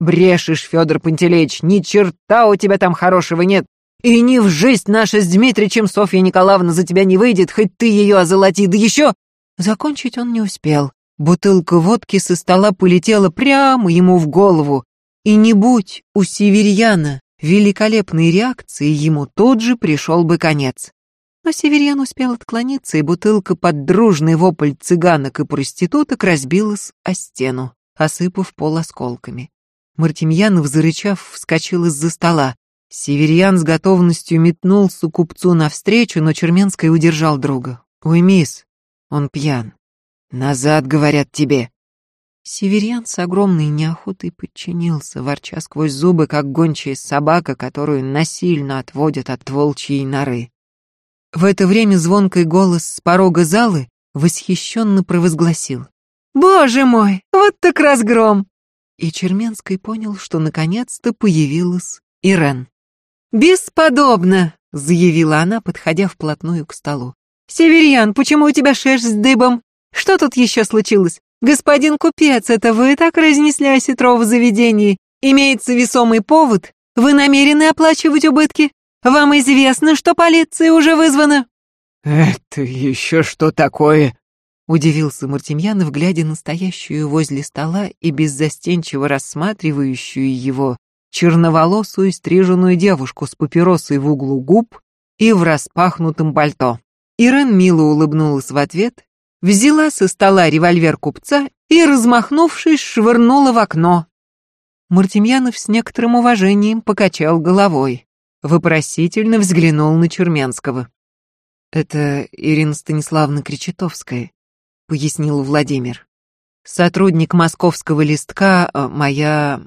Брешешь, Федор Пантелеич, ни черта у тебя там хорошего нет. И ни в жизнь наша с Дмитричем Софья Николаевна за тебя не выйдет, хоть ты ее озолоти, да еще...» Закончить он не успел. Бутылка водки со стола полетела прямо ему в голову. И не будь у Северьяна великолепной реакции, ему тут же пришел бы конец. Но Северьян успел отклониться, и бутылка под дружный вопль цыганок и проституток разбилась о стену, осыпав пол осколками. Мартемьянов, зарычав, вскочил из-за стола. Северьян с готовностью метнулся купцу навстречу, но Черменский удержал друга. «Уймись, он пьян. Назад, говорят тебе». Северьян с огромной неохотой подчинился, ворча сквозь зубы, как гончая собака, которую насильно отводят от волчьей норы. В это время звонкий голос с порога залы восхищенно провозгласил. «Боже мой, вот так разгром!» И Черменский понял, что наконец-то появилась Ирен. «Бесподобно!» — заявила она, подходя вплотную к столу. «Северьян, почему у тебя шерсть дыбом? Что тут еще случилось? Господин купец, это вы так разнесли осетро в заведении? Имеется весомый повод? Вы намерены оплачивать убытки? Вам известно, что полиция уже вызвана?» «Это еще что такое?» Удивился Мартемьянов, глядя на стоящую возле стола и беззастенчиво рассматривающую его черноволосую стриженную девушку с папиросой в углу губ и в распахнутом пальто. Ирен мило улыбнулась в ответ, взяла со стола револьвер купца и, размахнувшись, швырнула в окно. Мартемьянов с некоторым уважением покачал головой вопросительно взглянул на Черменского. Это Ирина Станиславовна Кречетовская, пояснил Владимир. Сотрудник московского листка, э, моя...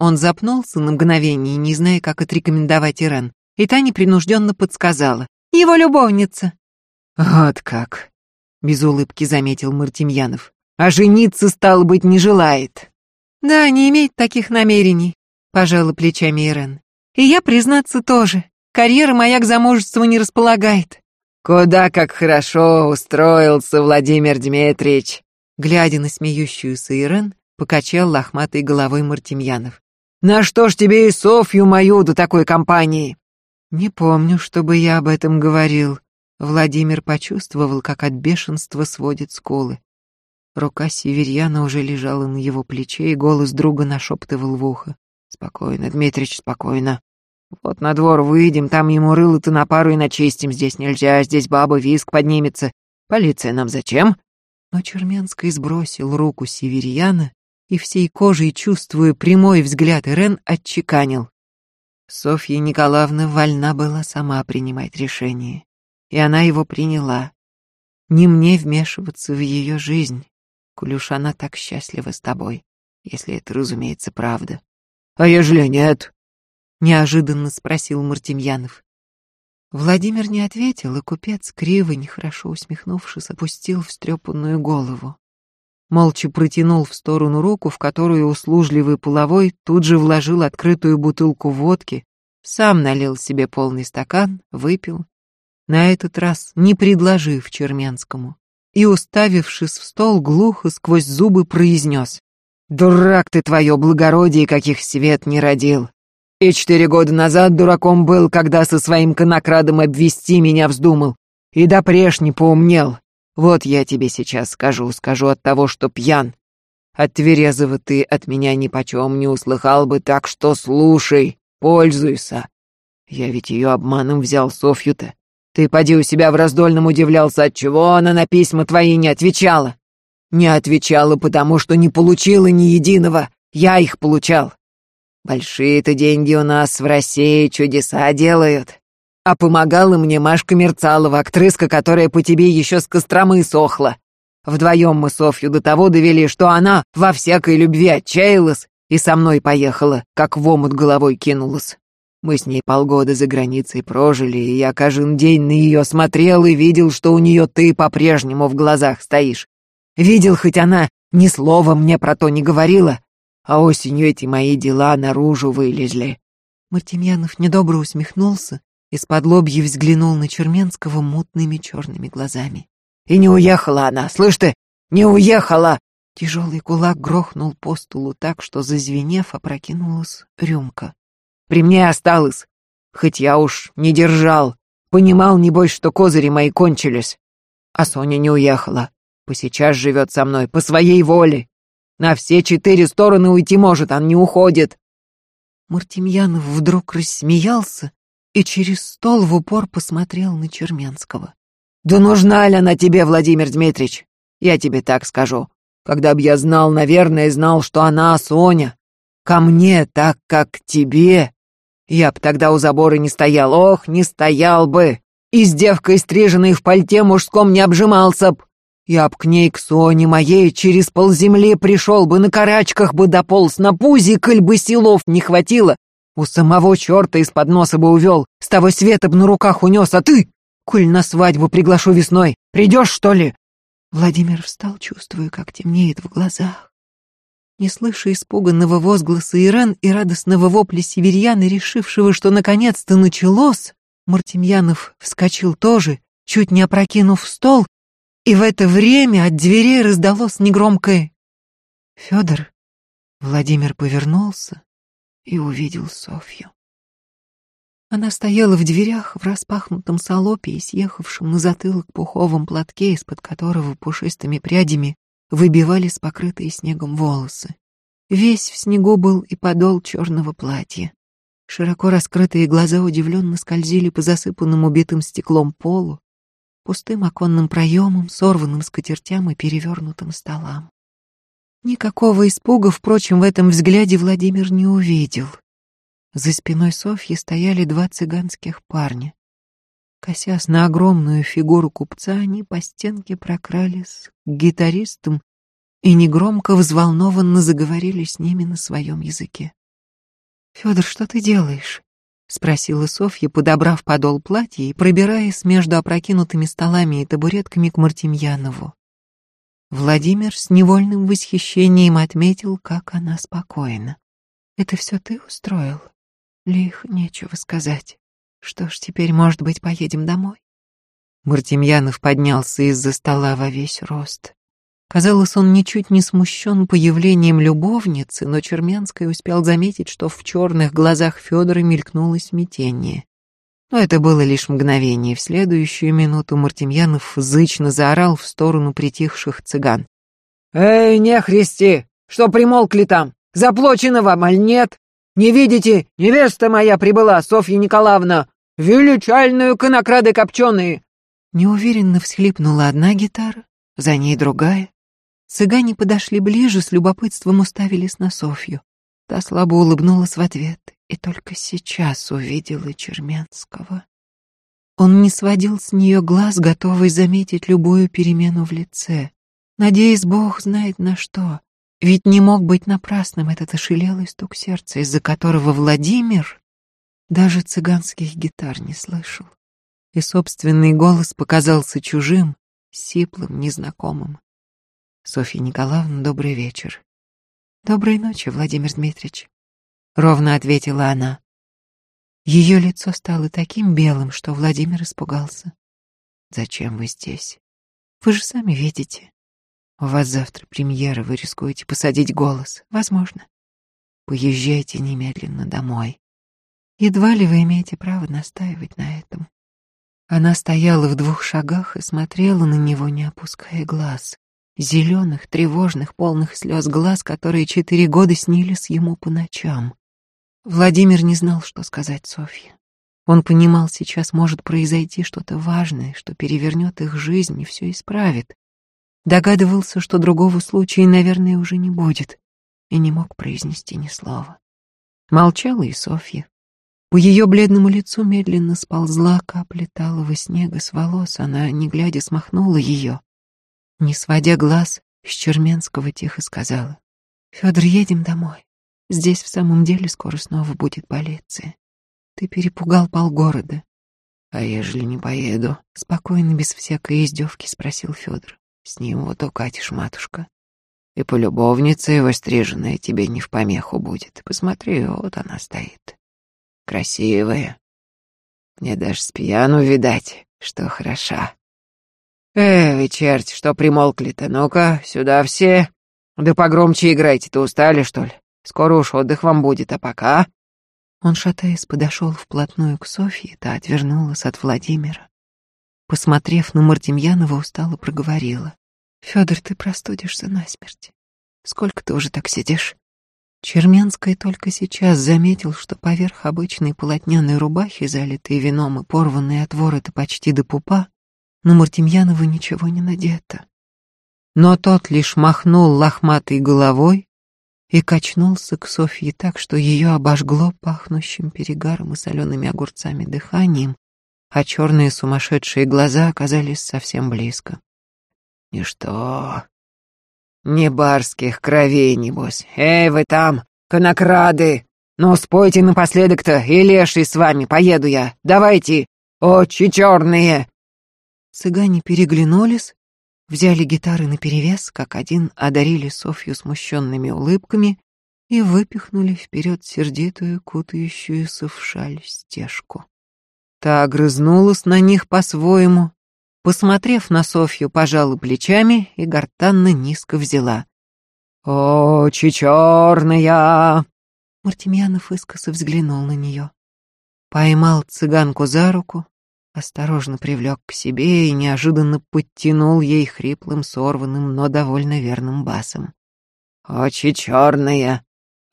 Он запнулся на мгновение, не зная, как отрекомендовать Ирен, и та непринужденно подсказала. Его любовница. Вот как, без улыбки заметил Мартемьянов. А жениться, стало быть, не желает. Да, не имеет таких намерений, пожала плечами Ирен. И я, признаться, тоже. Карьера моя к замужеству не располагает. «Куда как хорошо устроился Владимир Дмитриевич!» Глядя на смеющуюся Ирен, покачал лохматой головой Мартемьянов. «На что ж тебе и Софью мою до такой компании?» «Не помню, чтобы я об этом говорил». Владимир почувствовал, как от бешенства сводит скулы. Рука Северьяна уже лежала на его плече, и голос друга нашептывал в ухо. «Спокойно, Дмитрич, спокойно. Вот на двор выйдем, там ему рыло-то на пару и начистим. Здесь нельзя, здесь баба виск поднимется. Полиция нам зачем? Но Черменский сбросил руку Северьяна и всей кожей, чувствуя прямой взгляд Ирен, отчеканил. Софья Николаевна вольна была сама принимать решение. И она его приняла. Не мне вмешиваться в ее жизнь, коль она так счастлива с тобой, если это, разумеется, правда. А ежели нет? Неожиданно спросил Мартемьянов. Владимир не ответил, и купец, криво, нехорошо усмехнувшись, опустил встрепанную голову. Молча протянул в сторону руку, в которую услужливый половой тут же вложил открытую бутылку водки, сам налил себе полный стакан, выпил, на этот раз не предложив Черменскому, и, уставившись в стол, глухо сквозь зубы произнес. «Дурак ты, твое благородие, каких свет не родил! И четыре года назад дураком был, когда со своим конокрадом обвести меня вздумал. И допреж не поумнел. Вот я тебе сейчас скажу, скажу от того, что пьян. От Тверезова ты от меня ни почем не услыхал бы, так что слушай, пользуйся. Я ведь ее обманом взял Софью-то. Ты поди у себя в раздольном удивлялся, отчего она на письма твои не отвечала. Не отвечала, потому что не получила ни единого. Я их получал. Большие-то деньги у нас в России чудеса делают. А помогала мне Машка Мерцалова, актриска, которая по тебе еще с Костромы сохла. Вдвоем мы Софью до того довели, что она во всякой любви отчаялась и со мной поехала, как в омут головой кинулась. Мы с ней полгода за границей прожили, и я каждый день на ее смотрел и видел, что у нее ты по-прежнему в глазах стоишь. Видел, хоть она ни слова мне про то не говорила, а осенью эти мои дела наружу вылезли». Мартемьянов недобро усмехнулся, из-под лобья взглянул на Черменского мутными черными глазами. «И не уехала она, слышь ты, не уехала!» Тяжелый кулак грохнул по столу так, что, зазвенев, опрокинулась рюмка. «При мне осталось, хоть я уж не держал, понимал, небось, что козыри мои кончились. А Соня не уехала, посейчас живет со мной, по своей воле, на все четыре стороны уйти может, а не уходит. Мартемьянов вдруг рассмеялся и через стол в упор посмотрел на Черменского. «Да нужна ли она тебе, Владимир Дмитриевич? Я тебе так скажу. Когда б я знал, наверное, знал, что она Соня. Ко мне так, как к тебе. Я б тогда у забора не стоял, ох, не стоял бы. И с девкой, стриженной в пальте мужском, не обжимался б. Я б к ней, к Соне моей, через полземли пришел бы, на карачках бы дополз, на пузе, коль бы силов не хватило. У самого черта из-под носа бы увел, с того света б на руках унес, а ты, коль на свадьбу приглашу весной, придешь, что ли?» Владимир встал, чувствуя, как темнеет в глазах. Не слыша испуганного возгласа Ирен и радостного вопля северьяна, решившего, что наконец-то началось, Мартемьянов вскочил тоже, чуть не опрокинув стол, и в это время от дверей раздалось негромкое «Федор». Владимир повернулся и увидел Софью. Она стояла в дверях в распахнутом салопе и съехавшем на затылок пуховом платке, из-под которого пушистыми прядями выбивались покрытые снегом волосы. Весь в снегу был и подол черного платья. Широко раскрытые глаза удивленно скользили по засыпанному битым стеклом полу, пустым оконным проемом, сорванным скатертям и перевернутым столам. Никакого испуга, впрочем, в этом взгляде Владимир не увидел. За спиной Софьи стояли два цыганских парня. Косясь на огромную фигуру купца, они по стенке прокрались к гитаристам и негромко, взволнованно заговорили с ними на своем языке. «Федор, что ты делаешь?» — спросила Софья, подобрав подол платья и пробираясь между опрокинутыми столами и табуретками к Мартемьянову. Владимир с невольным восхищением отметил, как она спокойна. «Это все ты устроил?» Лих, нечего сказать. Что ж, теперь, может быть, поедем домой? Мартемьянов поднялся из-за стола во весь рост. Казалось, он ничуть не смущен появлением любовницы, но Черменский успел заметить, что в черных глазах Федора мелькнуло смятение. Но это было лишь мгновение. В следующую минуту Мартемьянов зычно заорал в сторону притихших цыган. «Эй, нехристи! Что примолкли там? Заплочено вам, аль нет? Не видите, невеста моя прибыла, Софья Николаевна! Величальную конокрады копченые!» Неуверенно всхлипнула одна гитара, за ней другая. Цыгане подошли ближе, с любопытством уставились на Софью. Та слабо улыбнулась в ответ и только сейчас увидела Черменского. Он не сводил с нее глаз, готовый заметить любую перемену в лице. Надеясь, Бог знает на что. Ведь не мог быть напрасным этот ошелелый стук сердца, из-за которого Владимир даже цыганских гитар не слышал. И собственный голос показался чужим, сиплым, незнакомым. Софья Николаевна, добрый вечер. Доброй ночи, Владимир Дмитриевич. Ровно ответила она. Ее лицо стало таким белым, что Владимир испугался. Зачем вы здесь? Вы же сами видите. У вас завтра премьера, вы рискуете посадить голос. Возможно. Поезжайте немедленно домой. Едва ли вы имеете право настаивать на этом. Она стояла в двух шагах и смотрела на него, не опуская глаз. Зеленых, тревожных, полных слез глаз, которые четыре года снились ему по ночам. Владимир не знал, что сказать Софье. Он понимал, сейчас может произойти что-то важное, что перевернет их жизнь и все исправит. Догадывался, что другого случая, наверное, уже не будет, и не мог произнести ни слова. Молчала и Софья. По ее бледному лицу медленно сползла капля талого снега с волос, она, не глядя, смахнула ее. Не сводя глаз, с Черменского тихо сказала. «Федор, едем домой. Здесь в самом деле скоро снова будет полиция. Ты перепугал полгорода». «А ежели не поеду?» Спокойно, без всякой издевки, спросил Федор. С ним вот укатишь, матушка. И полюбовница его стриженная тебе не в помеху будет. Посмотри, вот она стоит. Красивая. Мне даже с пьяну видать, что хороша. Эй, вы что примолкли-то? Ну-ка, сюда все. Да погромче играйте-то, устали, что ли? Скоро уж отдых вам будет, а пока...» Он, шатаясь, подошел вплотную к Софье, та отвернулась от Владимира. Посмотрев на Мартемьянова, устало проговорила. «Федор, ты простудишься насмерть. Сколько ты уже так сидишь?» Черменская только сейчас заметил, что поверх обычной полотняной рубахи, залитой вином и порванной от ворота почти до пупа, на Мартемьянова ничего не надето. Но тот лишь махнул лохматой головой и качнулся к Софье так, что ее обожгло пахнущим перегаром и солеными огурцами дыханием, а черные сумасшедшие глаза оказались совсем близко. «И что? Не барских кровей, небось. Эй, вы там, конокрады! Ну, спойте напоследок-то, и леший с вами, поеду я. Давайте, очи черные!» Цыгане переглянулись, взяли гитары наперевес, как один одарили Софью смущенными улыбками и выпихнули вперед сердитую, кутающуюся в шаль стежку. Та огрызнулась на них по-своему, посмотрев на Софью, пожала плечами и гортанно низко взяла. «О, черная!» Мартемьянов искоса взглянул на нее. Поймал цыганку за руку, осторожно привлек к себе и неожиданно подтянул ей хриплым, сорванным, но довольно верным басом. «Очи черные,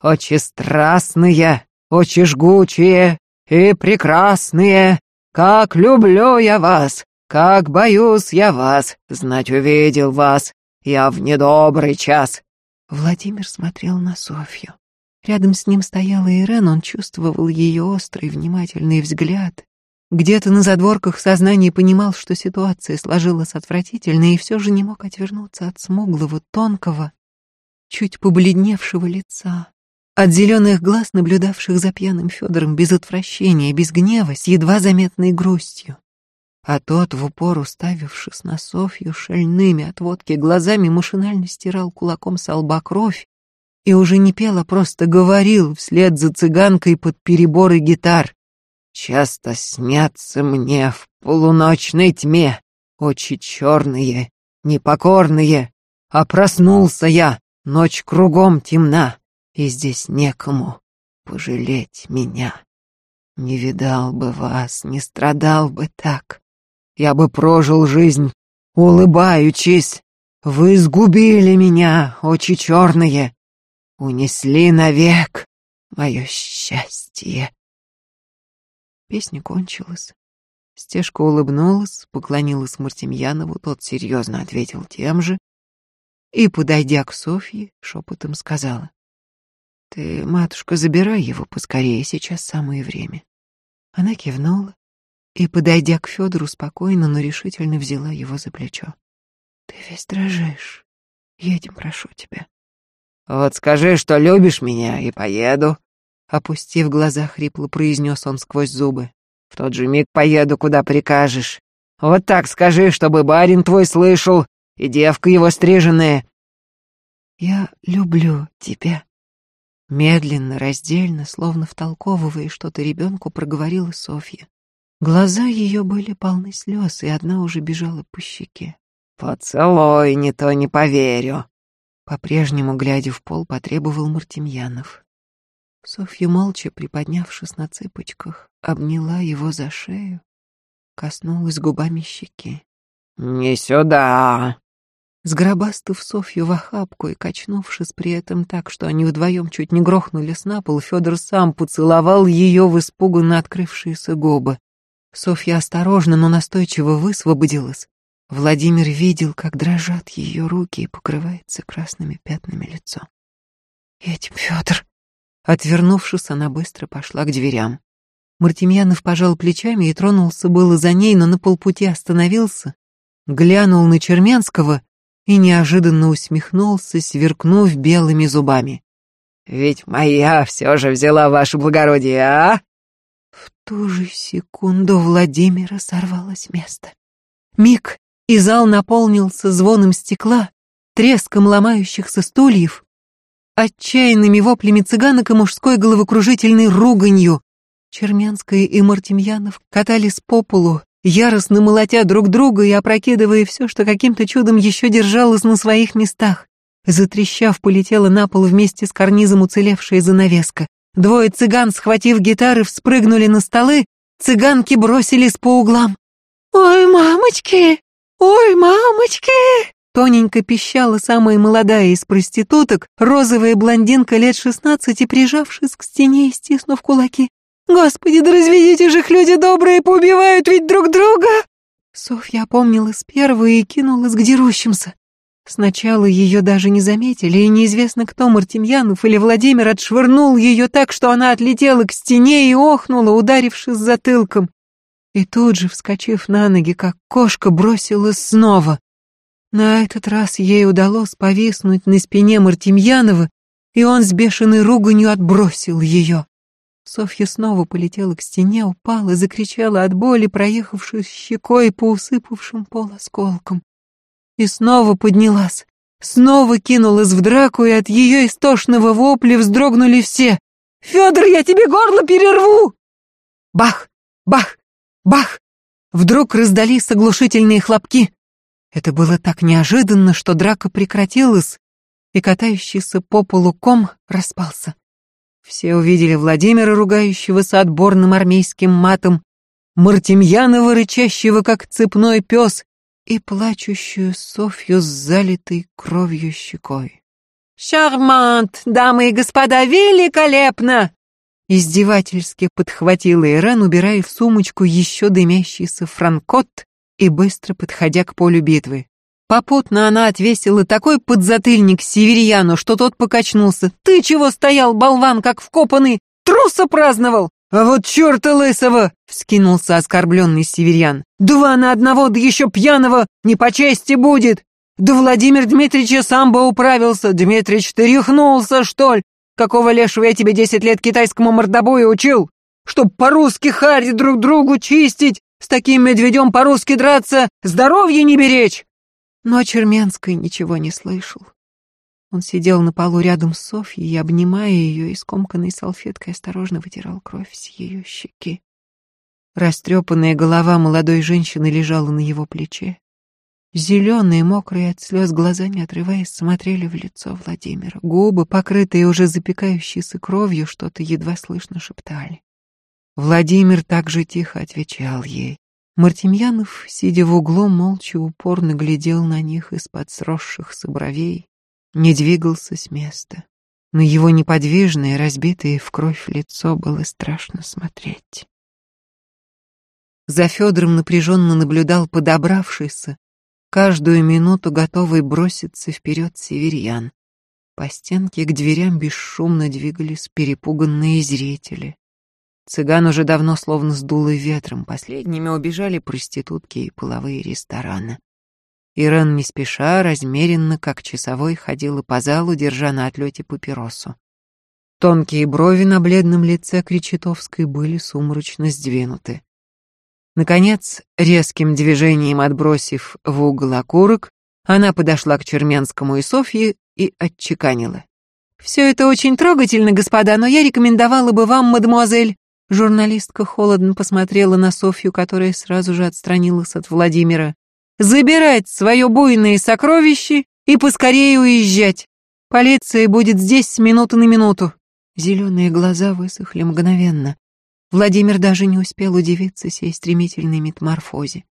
очи страстные, очи жгучие и прекрасные, как люблю я вас, как боюсь я вас, знать увидел вас, я в недобрый час». Владимир смотрел на Софью. Рядом с ним стояла Ирен, он чувствовал ее острый, внимательный взгляд, Где-то на задворках сознания понимал, что ситуация сложилась отвратительно, и все же не мог отвернуться от смуглого, тонкого, чуть побледневшего лица, от зеленых глаз, наблюдавших за пьяным Федором без отвращения, без гнева, с едва заметной грустью. А тот, в упор уставившись на Софью, шальными от водки глазами машинально стирал кулаком со лба кровь и уже не пел, а просто говорил вслед за цыганкой под переборы гитар. Часто снятся мне в полуночной тьме очи черные, непокорные, а проснулся я, ночь кругом темна, и здесь некому пожалеть меня. Не видал бы вас, не страдал бы так. Я бы прожил жизнь, улыбаючись. Вы сгубили меня, очи черные, унесли навек мое счастье. Песня кончилась. Стежка улыбнулась, поклонилась Мартемьянову, тот серьезно ответил тем же и, подойдя к Софье, шепотом сказала. «Ты, матушка, забирай его поскорее, сейчас самое время». Она кивнула и, подойдя к Федору, спокойно, но решительно взяла его за плечо. «Ты весь дрожишь. Едем, прошу тебя». «Вот скажи, что любишь меня, и поеду», Опустив глаза, хрипло произнес он сквозь зубы. «В тот же миг поеду, куда прикажешь. Вот так скажи, чтобы барин твой слышал, и девка его стриженная». «Я люблю тебя». Медленно, раздельно, словно втолковывая что-то ребенку, проговорила Софья. Глаза ее были полны слез, и одна уже бежала по щеке. «Поцелуй, не то не поверю», — по-прежнему, глядя в пол, потребовал Мартемьянов. Софья, молча приподнявшись на цыпочках, обняла его за шею, коснулась губами щеки. «Не сюда!» Сгробастав Софью в охапку и качнувшись при этом так, что они вдвоем чуть не грохнулись на пол, Федор сам поцеловал ее в испуганно открывшиеся губы. Софья осторожно, но настойчиво высвободилась. Владимир видел, как дрожат ее руки и покрывается красными пятнами лицо. «Этим, Федор!» Отвернувшись, она быстро пошла к дверям. Мартемьянов пожал плечами и тронулся было за ней, но на полпути остановился, глянул на Черменского и неожиданно усмехнулся, сверкнув белыми зубами. «Ведь моя все же взяла ваше благородие, а?» В ту же секунду Владимира сорвалось место. Миг, и зал наполнился звоном стекла, треском ломающихся стульев, отчаянными воплями цыганок и мужской головокружительной руганью. Чермянская и Мартемьянов катались по полу, яростно молотя друг друга и опрокидывая все, что каким-то чудом еще держалось на своих местах. Затрещав, полетела на пол вместе с карнизом уцелевшая занавеска. Двое цыган, схватив гитары, вспрыгнули на столы, цыганки бросились по углам. «Ой, мамочки! Ой, мамочки!» Тоненько пищала самая молодая из проституток, розовая блондинка лет шестнадцати, прижавшись к стене и стиснув кулаки. «Господи, да разведите же их, люди добрые, поубивают ведь друг друга!» Софья опомнилась первой и кинулась к дерущимся. Сначала ее даже не заметили, и неизвестно кто, Мартемьянов или Владимир, отшвырнул ее так, что она отлетела к стене и охнула, ударившись затылком. И тут же, вскочив на ноги, как кошка, бросилась снова. На этот раз ей удалось повиснуть на спине Мартемьянова, и он с бешеной руганью отбросил ее. Софья снова полетела к стене, упала закричала от боли, проехавшись щекой по усыпавшим пол осколкам. И снова поднялась, снова кинулась в драку, и от ее истошного вопля вздрогнули все. «Федор, я тебе горло перерву!» Бах! Бах! Бах! Вдруг раздались оглушительные хлопки. Это было так неожиданно, что драка прекратилась, и катающийся по полу ком распался. Все увидели Владимира, ругающегося отборным армейским матом, Мартемьянова, рычащего, как цепной пес, и плачущую Софью с залитой кровью щекой. «Шармант, дамы и господа, великолепно!» Издевательски подхватила Ирен, убирая в сумочку еще дымящийся франкот и быстро подходя к полю битвы. Попутно она отвесила такой подзатыльник Северьяну, что тот покачнулся. «Ты чего стоял, болван, как вкопанный? Труса праздновал! «А вот черта лысого!» — вскинулся оскорбленный северян. «Два на одного, да еще пьяного! Не по чести будет! Да Владимир Дмитриевич сам бы управился! Дмитрич, ты рехнулся, что ли? Какого лешего я тебе десять лет китайскому мордобою учил? Чтоб по-русски хари друг другу чистить, с таким медведем по-русски драться, здоровье не беречь!» Но Черменской ничего не слышал. Он сидел на полу рядом с Софьей обнимая ее и скомканной салфеткой, осторожно вытирал кровь с ее щеки. Растрепанная голова молодой женщины лежала на его плече. Зеленые, мокрые от слез глаза, не отрываясь, смотрели в лицо Владимира. Губы, покрытые уже запекающейся кровью, что-то едва слышно шептали. Владимир также тихо отвечал ей. Мартемьянов, сидя в углу, молча упорно глядел на них из-под сросшихся бровей, не двигался с места. На его неподвижное, разбитое в кровь лицо было страшно смотреть. За Федором напряженно наблюдал подобравшийся, каждую минуту готовый броситься вперед северьян. По стенке к дверям бесшумно двигались перепуганные зрители. Цыган уже давно словно сдуло ветром, последними убежали проститутки и половые рестораны. Ирен не спеша, размеренно, как часовой, ходила по залу, держа на отлете папиросу. Тонкие брови на бледном лице Кречетовской были сумрачно сдвинуты. Наконец, резким движением отбросив в угол окурок, она подошла к Черменскому и Софье и отчеканила. «Все это очень трогательно, господа, но я рекомендовала бы вам, мадемуазель...» Журналистка холодно посмотрела на Софью, которая сразу же отстранилась от Владимира забирать свое буйное сокровище и поскорее уезжать. Полиция будет здесь с минуты на минуту. Зеленые глаза высохли мгновенно. Владимир даже не успел удивиться сей стремительной метаморфозе.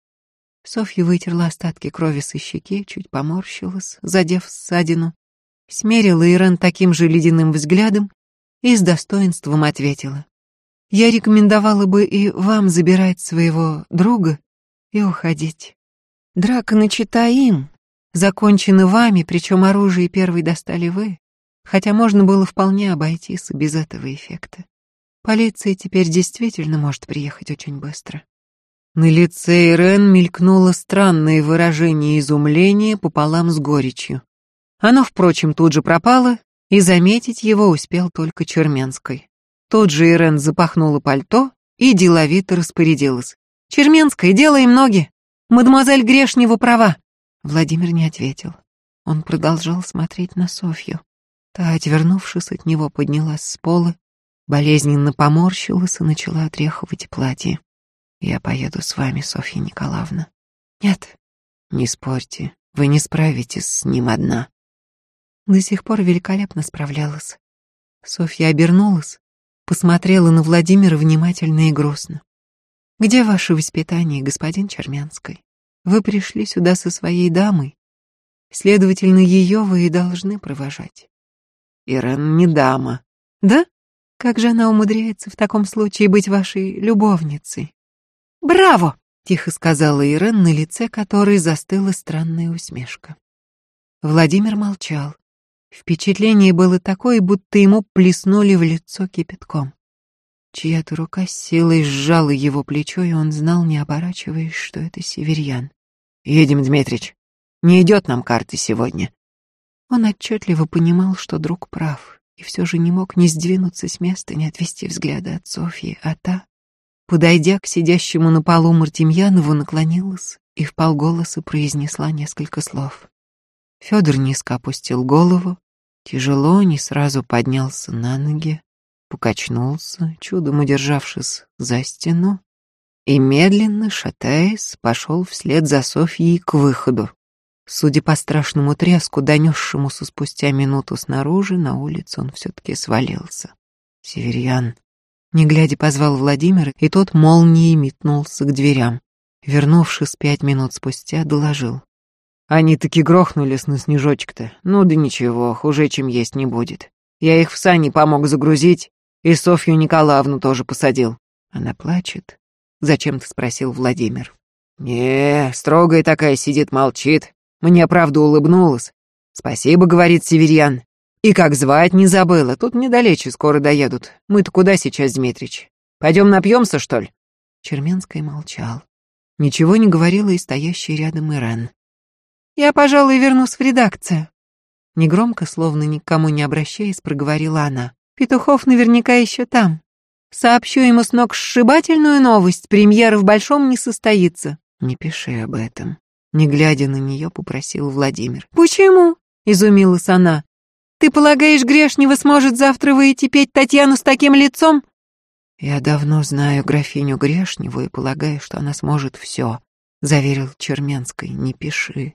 Софья вытерла остатки крови со щеки, чуть поморщилась, задев ссадину, смерила Ирен таким же ледяным взглядом и с достоинством ответила. «Я рекомендовала бы и вам забирать своего друга и уходить. Драка начата им, закончена вами, причем оружие первой достали вы, хотя можно было вполне обойтись без этого эффекта. Полиция теперь действительно может приехать очень быстро. На лице Ирен мелькнуло странное выражение изумления пополам с горечью. Оно, впрочем, тут же пропало, и заметить его успел только Черменской. Тут же Ирен запахнула пальто и деловито распорядилась. «Черменская, делаем ноги!» Мадемуазель Грешнева права. Владимир не ответил. Он продолжал смотреть на Софью. Та, отвернувшись от него, поднялась с пола, болезненно поморщилась и начала отряхивать платье. «Я поеду с вами, Софья Николаевна». «Нет». «Не спорьте, вы не справитесь с ним одна». До сих пор великолепно справлялась. Софья обернулась, посмотрела на Владимира внимательно и грустно. Где ваше воспитание, господин Чермянский? Вы пришли сюда со своей дамой. Следовательно, ее вы и должны провожать. Ирен не дама. Да? Как же она умудряется в таком случае быть вашей любовницей? Браво! Тихо сказала Ирен, на лице которой застыла странная усмешка. Владимир молчал. Впечатление было такое, будто ему плеснули в лицо кипятком. Чья-то рука с силой сжала его плечо, и он знал, не оборачиваясь, что это северьян. «Едем, Дмитрич. Не идет нам карты сегодня». Он отчетливо понимал, что друг прав, и все же не мог ни сдвинуться с места, ни отвести взгляда от Софьи, а та, подойдя к сидящему на полу Мартемьянову, наклонилась и вполголоса произнесла несколько слов. Федор низко опустил голову, тяжело, не сразу поднялся на ноги, покачнулся, чудом удержавшись за стену, и медленно, шатаясь, пошел вслед за Софьей к выходу. Судя по страшному треску, донесшемуся спустя минуту снаружи, на улицу он все-таки свалился. Северьян, не глядя, позвал Владимира, и тот молнией метнулся к дверям. Вернувшись пять минут спустя, доложил. Они таки грохнулись на снежочек-то. Ну да ничего, хуже, чем есть не будет. Я их в сани помог загрузить, и Софью Николаевну тоже посадил. Она плачет. Зачем-то спросил Владимир. Не, строгая такая сидит, молчит. Мне правда улыбнулась. Спасибо, говорит Северьян. И как звать не забыла. Тут недалече скоро доедут. Мы-то куда сейчас, Дмитрич? Пойдем напьемся, что ли?» Черменский молчал. Ничего не говорила и стоящий рядом Ирен. «Я, пожалуй, вернусь в редакцию», Негромко, словно никому не обращаясь, проговорила она. «Петухов наверняка еще там. Сообщу ему с ног сшибательную новость. Премьера в Большом не состоится». «Не пиши об этом». Не глядя на нее, попросил Владимир. «Почему?» — изумилась она. «Ты полагаешь, Грешнева сможет завтра выйти петь Татьяну с таким лицом?» «Я давно знаю графиню Грешневу и полагаю, что она сможет все», — заверил Черменской. «Не пиши.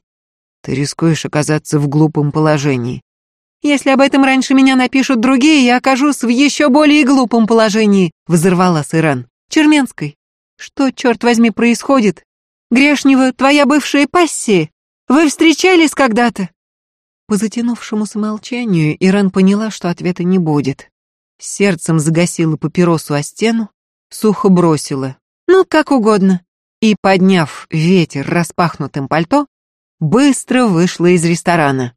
Ты рискуешь оказаться в глупом положении. Если об этом раньше меня напишут другие, я окажусь в еще более глупом положении, взорвалась Иран. Черменской, что, черт возьми, происходит? Грешнева, твоя бывшая пассия? Вы встречались когда-то? По затянувшемуся молчанию Иран поняла, что ответа не будет. Сердцем загасила папиросу о стену, сухо бросила. «Ну, как угодно». И, подняв ветер распахнутым пальто, быстро вышла из ресторана.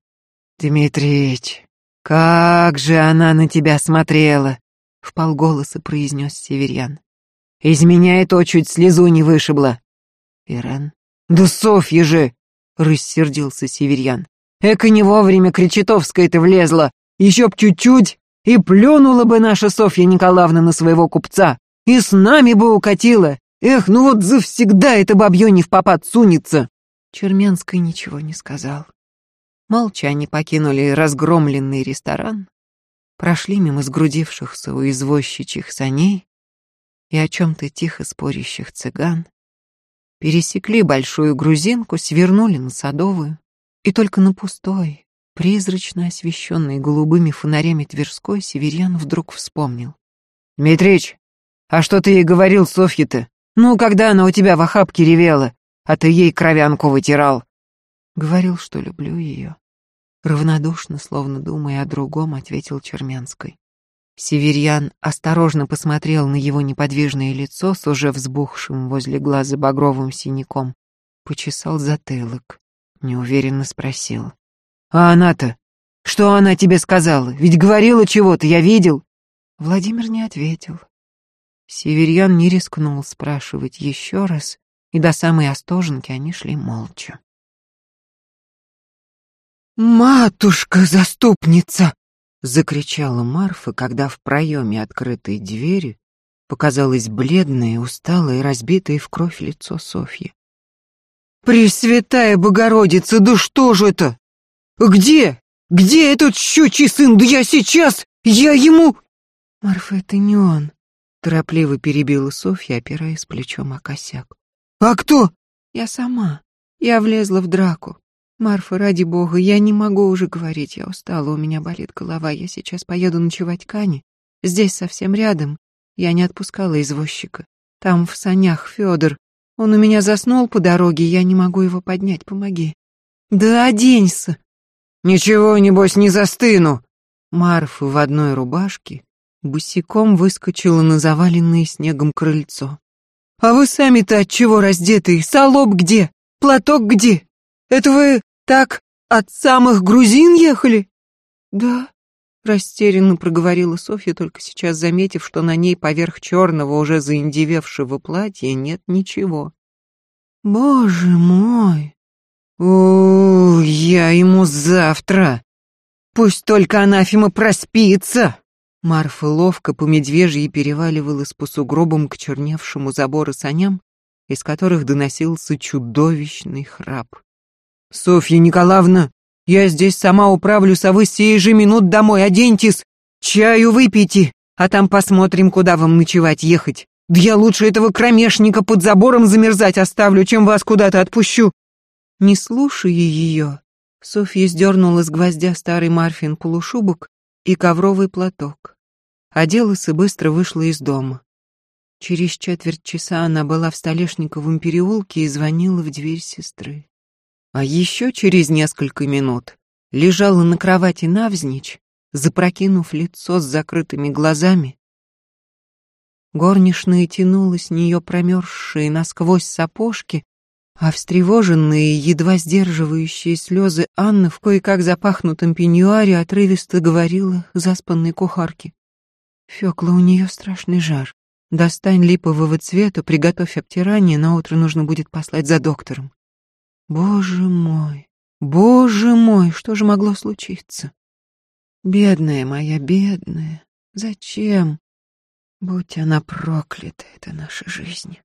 «Дмитриич, как же она на тебя смотрела!» — вполголоса произнес Северян. «Из меня и то чуть слезу не вышибло». «Ирен?» «Да Софья же!» — рассердился Северян. «Эка не вовремя Кречетовская-то влезла. Еще б чуть-чуть, и плюнула бы наша Софья Николаевна на своего купца, и с нами бы укатила. Эх, ну вот завсегда это бабье не в попад сунется!» Черменский ничего не сказал. Молча они покинули разгромленный ресторан, прошли мимо сгрудившихся у извозчичьих саней и о чем-то тихо спорящих цыган, пересекли большую грузинку, свернули на Садовую, и только на пустой, призрачно освещенный голубыми фонарями Тверской, Северян вдруг вспомнил. «Дмитрич, а что ты ей говорил, Софье-то? Ну, когда она у тебя в охапке ревела?» А ты ей кровянку вытирал. Говорил, что люблю ее. Равнодушно, словно думая о другом, ответил Черменской. Северьян осторожно посмотрел на его неподвижное лицо с уже взбухшим возле глаза багровым синяком, почесал затылок, неуверенно спросил. «А она-то? Что она тебе сказала? Ведь говорила чего-то, я видел». Владимир не ответил. Северьян не рискнул спрашивать еще раз, и до самой Остоженки они шли молча. «Матушка-заступница!» — закричала Марфа, когда в проеме открытой двери показалось бледное, усталое, разбитое в кровь лицо Софьи. «Пресвятая Богородица, да что же это? Где? Где этот щучий сын? Да я сейчас! Я ему...» «Марфа, это не он», — торопливо перебила Софья, опираясь плечом о косяк. «А кто?» «Я сама. Я влезла в драку. Марфа, ради бога, я не могу уже говорить, я устала, у меня болит голова, я сейчас поеду ночевать к Ане. Здесь совсем рядом. Я не отпускала извозчика. Там в санях Федор. Он у меня заснул по дороге, я не могу его поднять, помоги. Да оденься. Ничего, небось, не застыну. Марфа в одной рубашке босиком выскочила на заваленное снегом крыльцо. А вы сами-то от чего раздетые? Солоб где? Платок где? Это вы так от самых грузин ехали? Да, растерянно проговорила Софья, только сейчас заметив, что на ней поверх черного, уже заиндевевшего платья нет ничего. Боже мой! О, я ему завтра! Пусть только анафема проспится! Марфа ловко по медвежьи переваливалась по сугробам к черневшему забору саням, из которых доносился чудовищный храп. «Софья Николаевна, я здесь сама управлюсь, а вы сей же минут домой оденьтесь, чаю выпейте, а там посмотрим, куда вам ночевать ехать. Да я лучше этого кромешника под забором замерзать оставлю, чем вас куда-то отпущу». Не слушая ее, Софья сдернула с гвоздя старый Марфин полушубок и ковровый платок. Оделась и быстро вышла из дома. Через четверть часа она была в Столешниковом переулке и звонила в дверь сестры. А еще через несколько минут лежала на кровати навзничь, запрокинув лицо с закрытыми глазами. Горничная тянула с нее промерзшие насквозь сапожки, а встревоженные, едва сдерживающие слезы Анны в кое-как запахнутом пеньюаре отрывисто говорила заспанной кухарке. «Фёкла, у нее страшный жар. Достань липового цвета, приготовь обтирание, на утро нужно будет послать за доктором. Боже мой, боже мой, что же могло случиться? Бедная моя, бедная, зачем? Будь она проклята, это наша жизнь.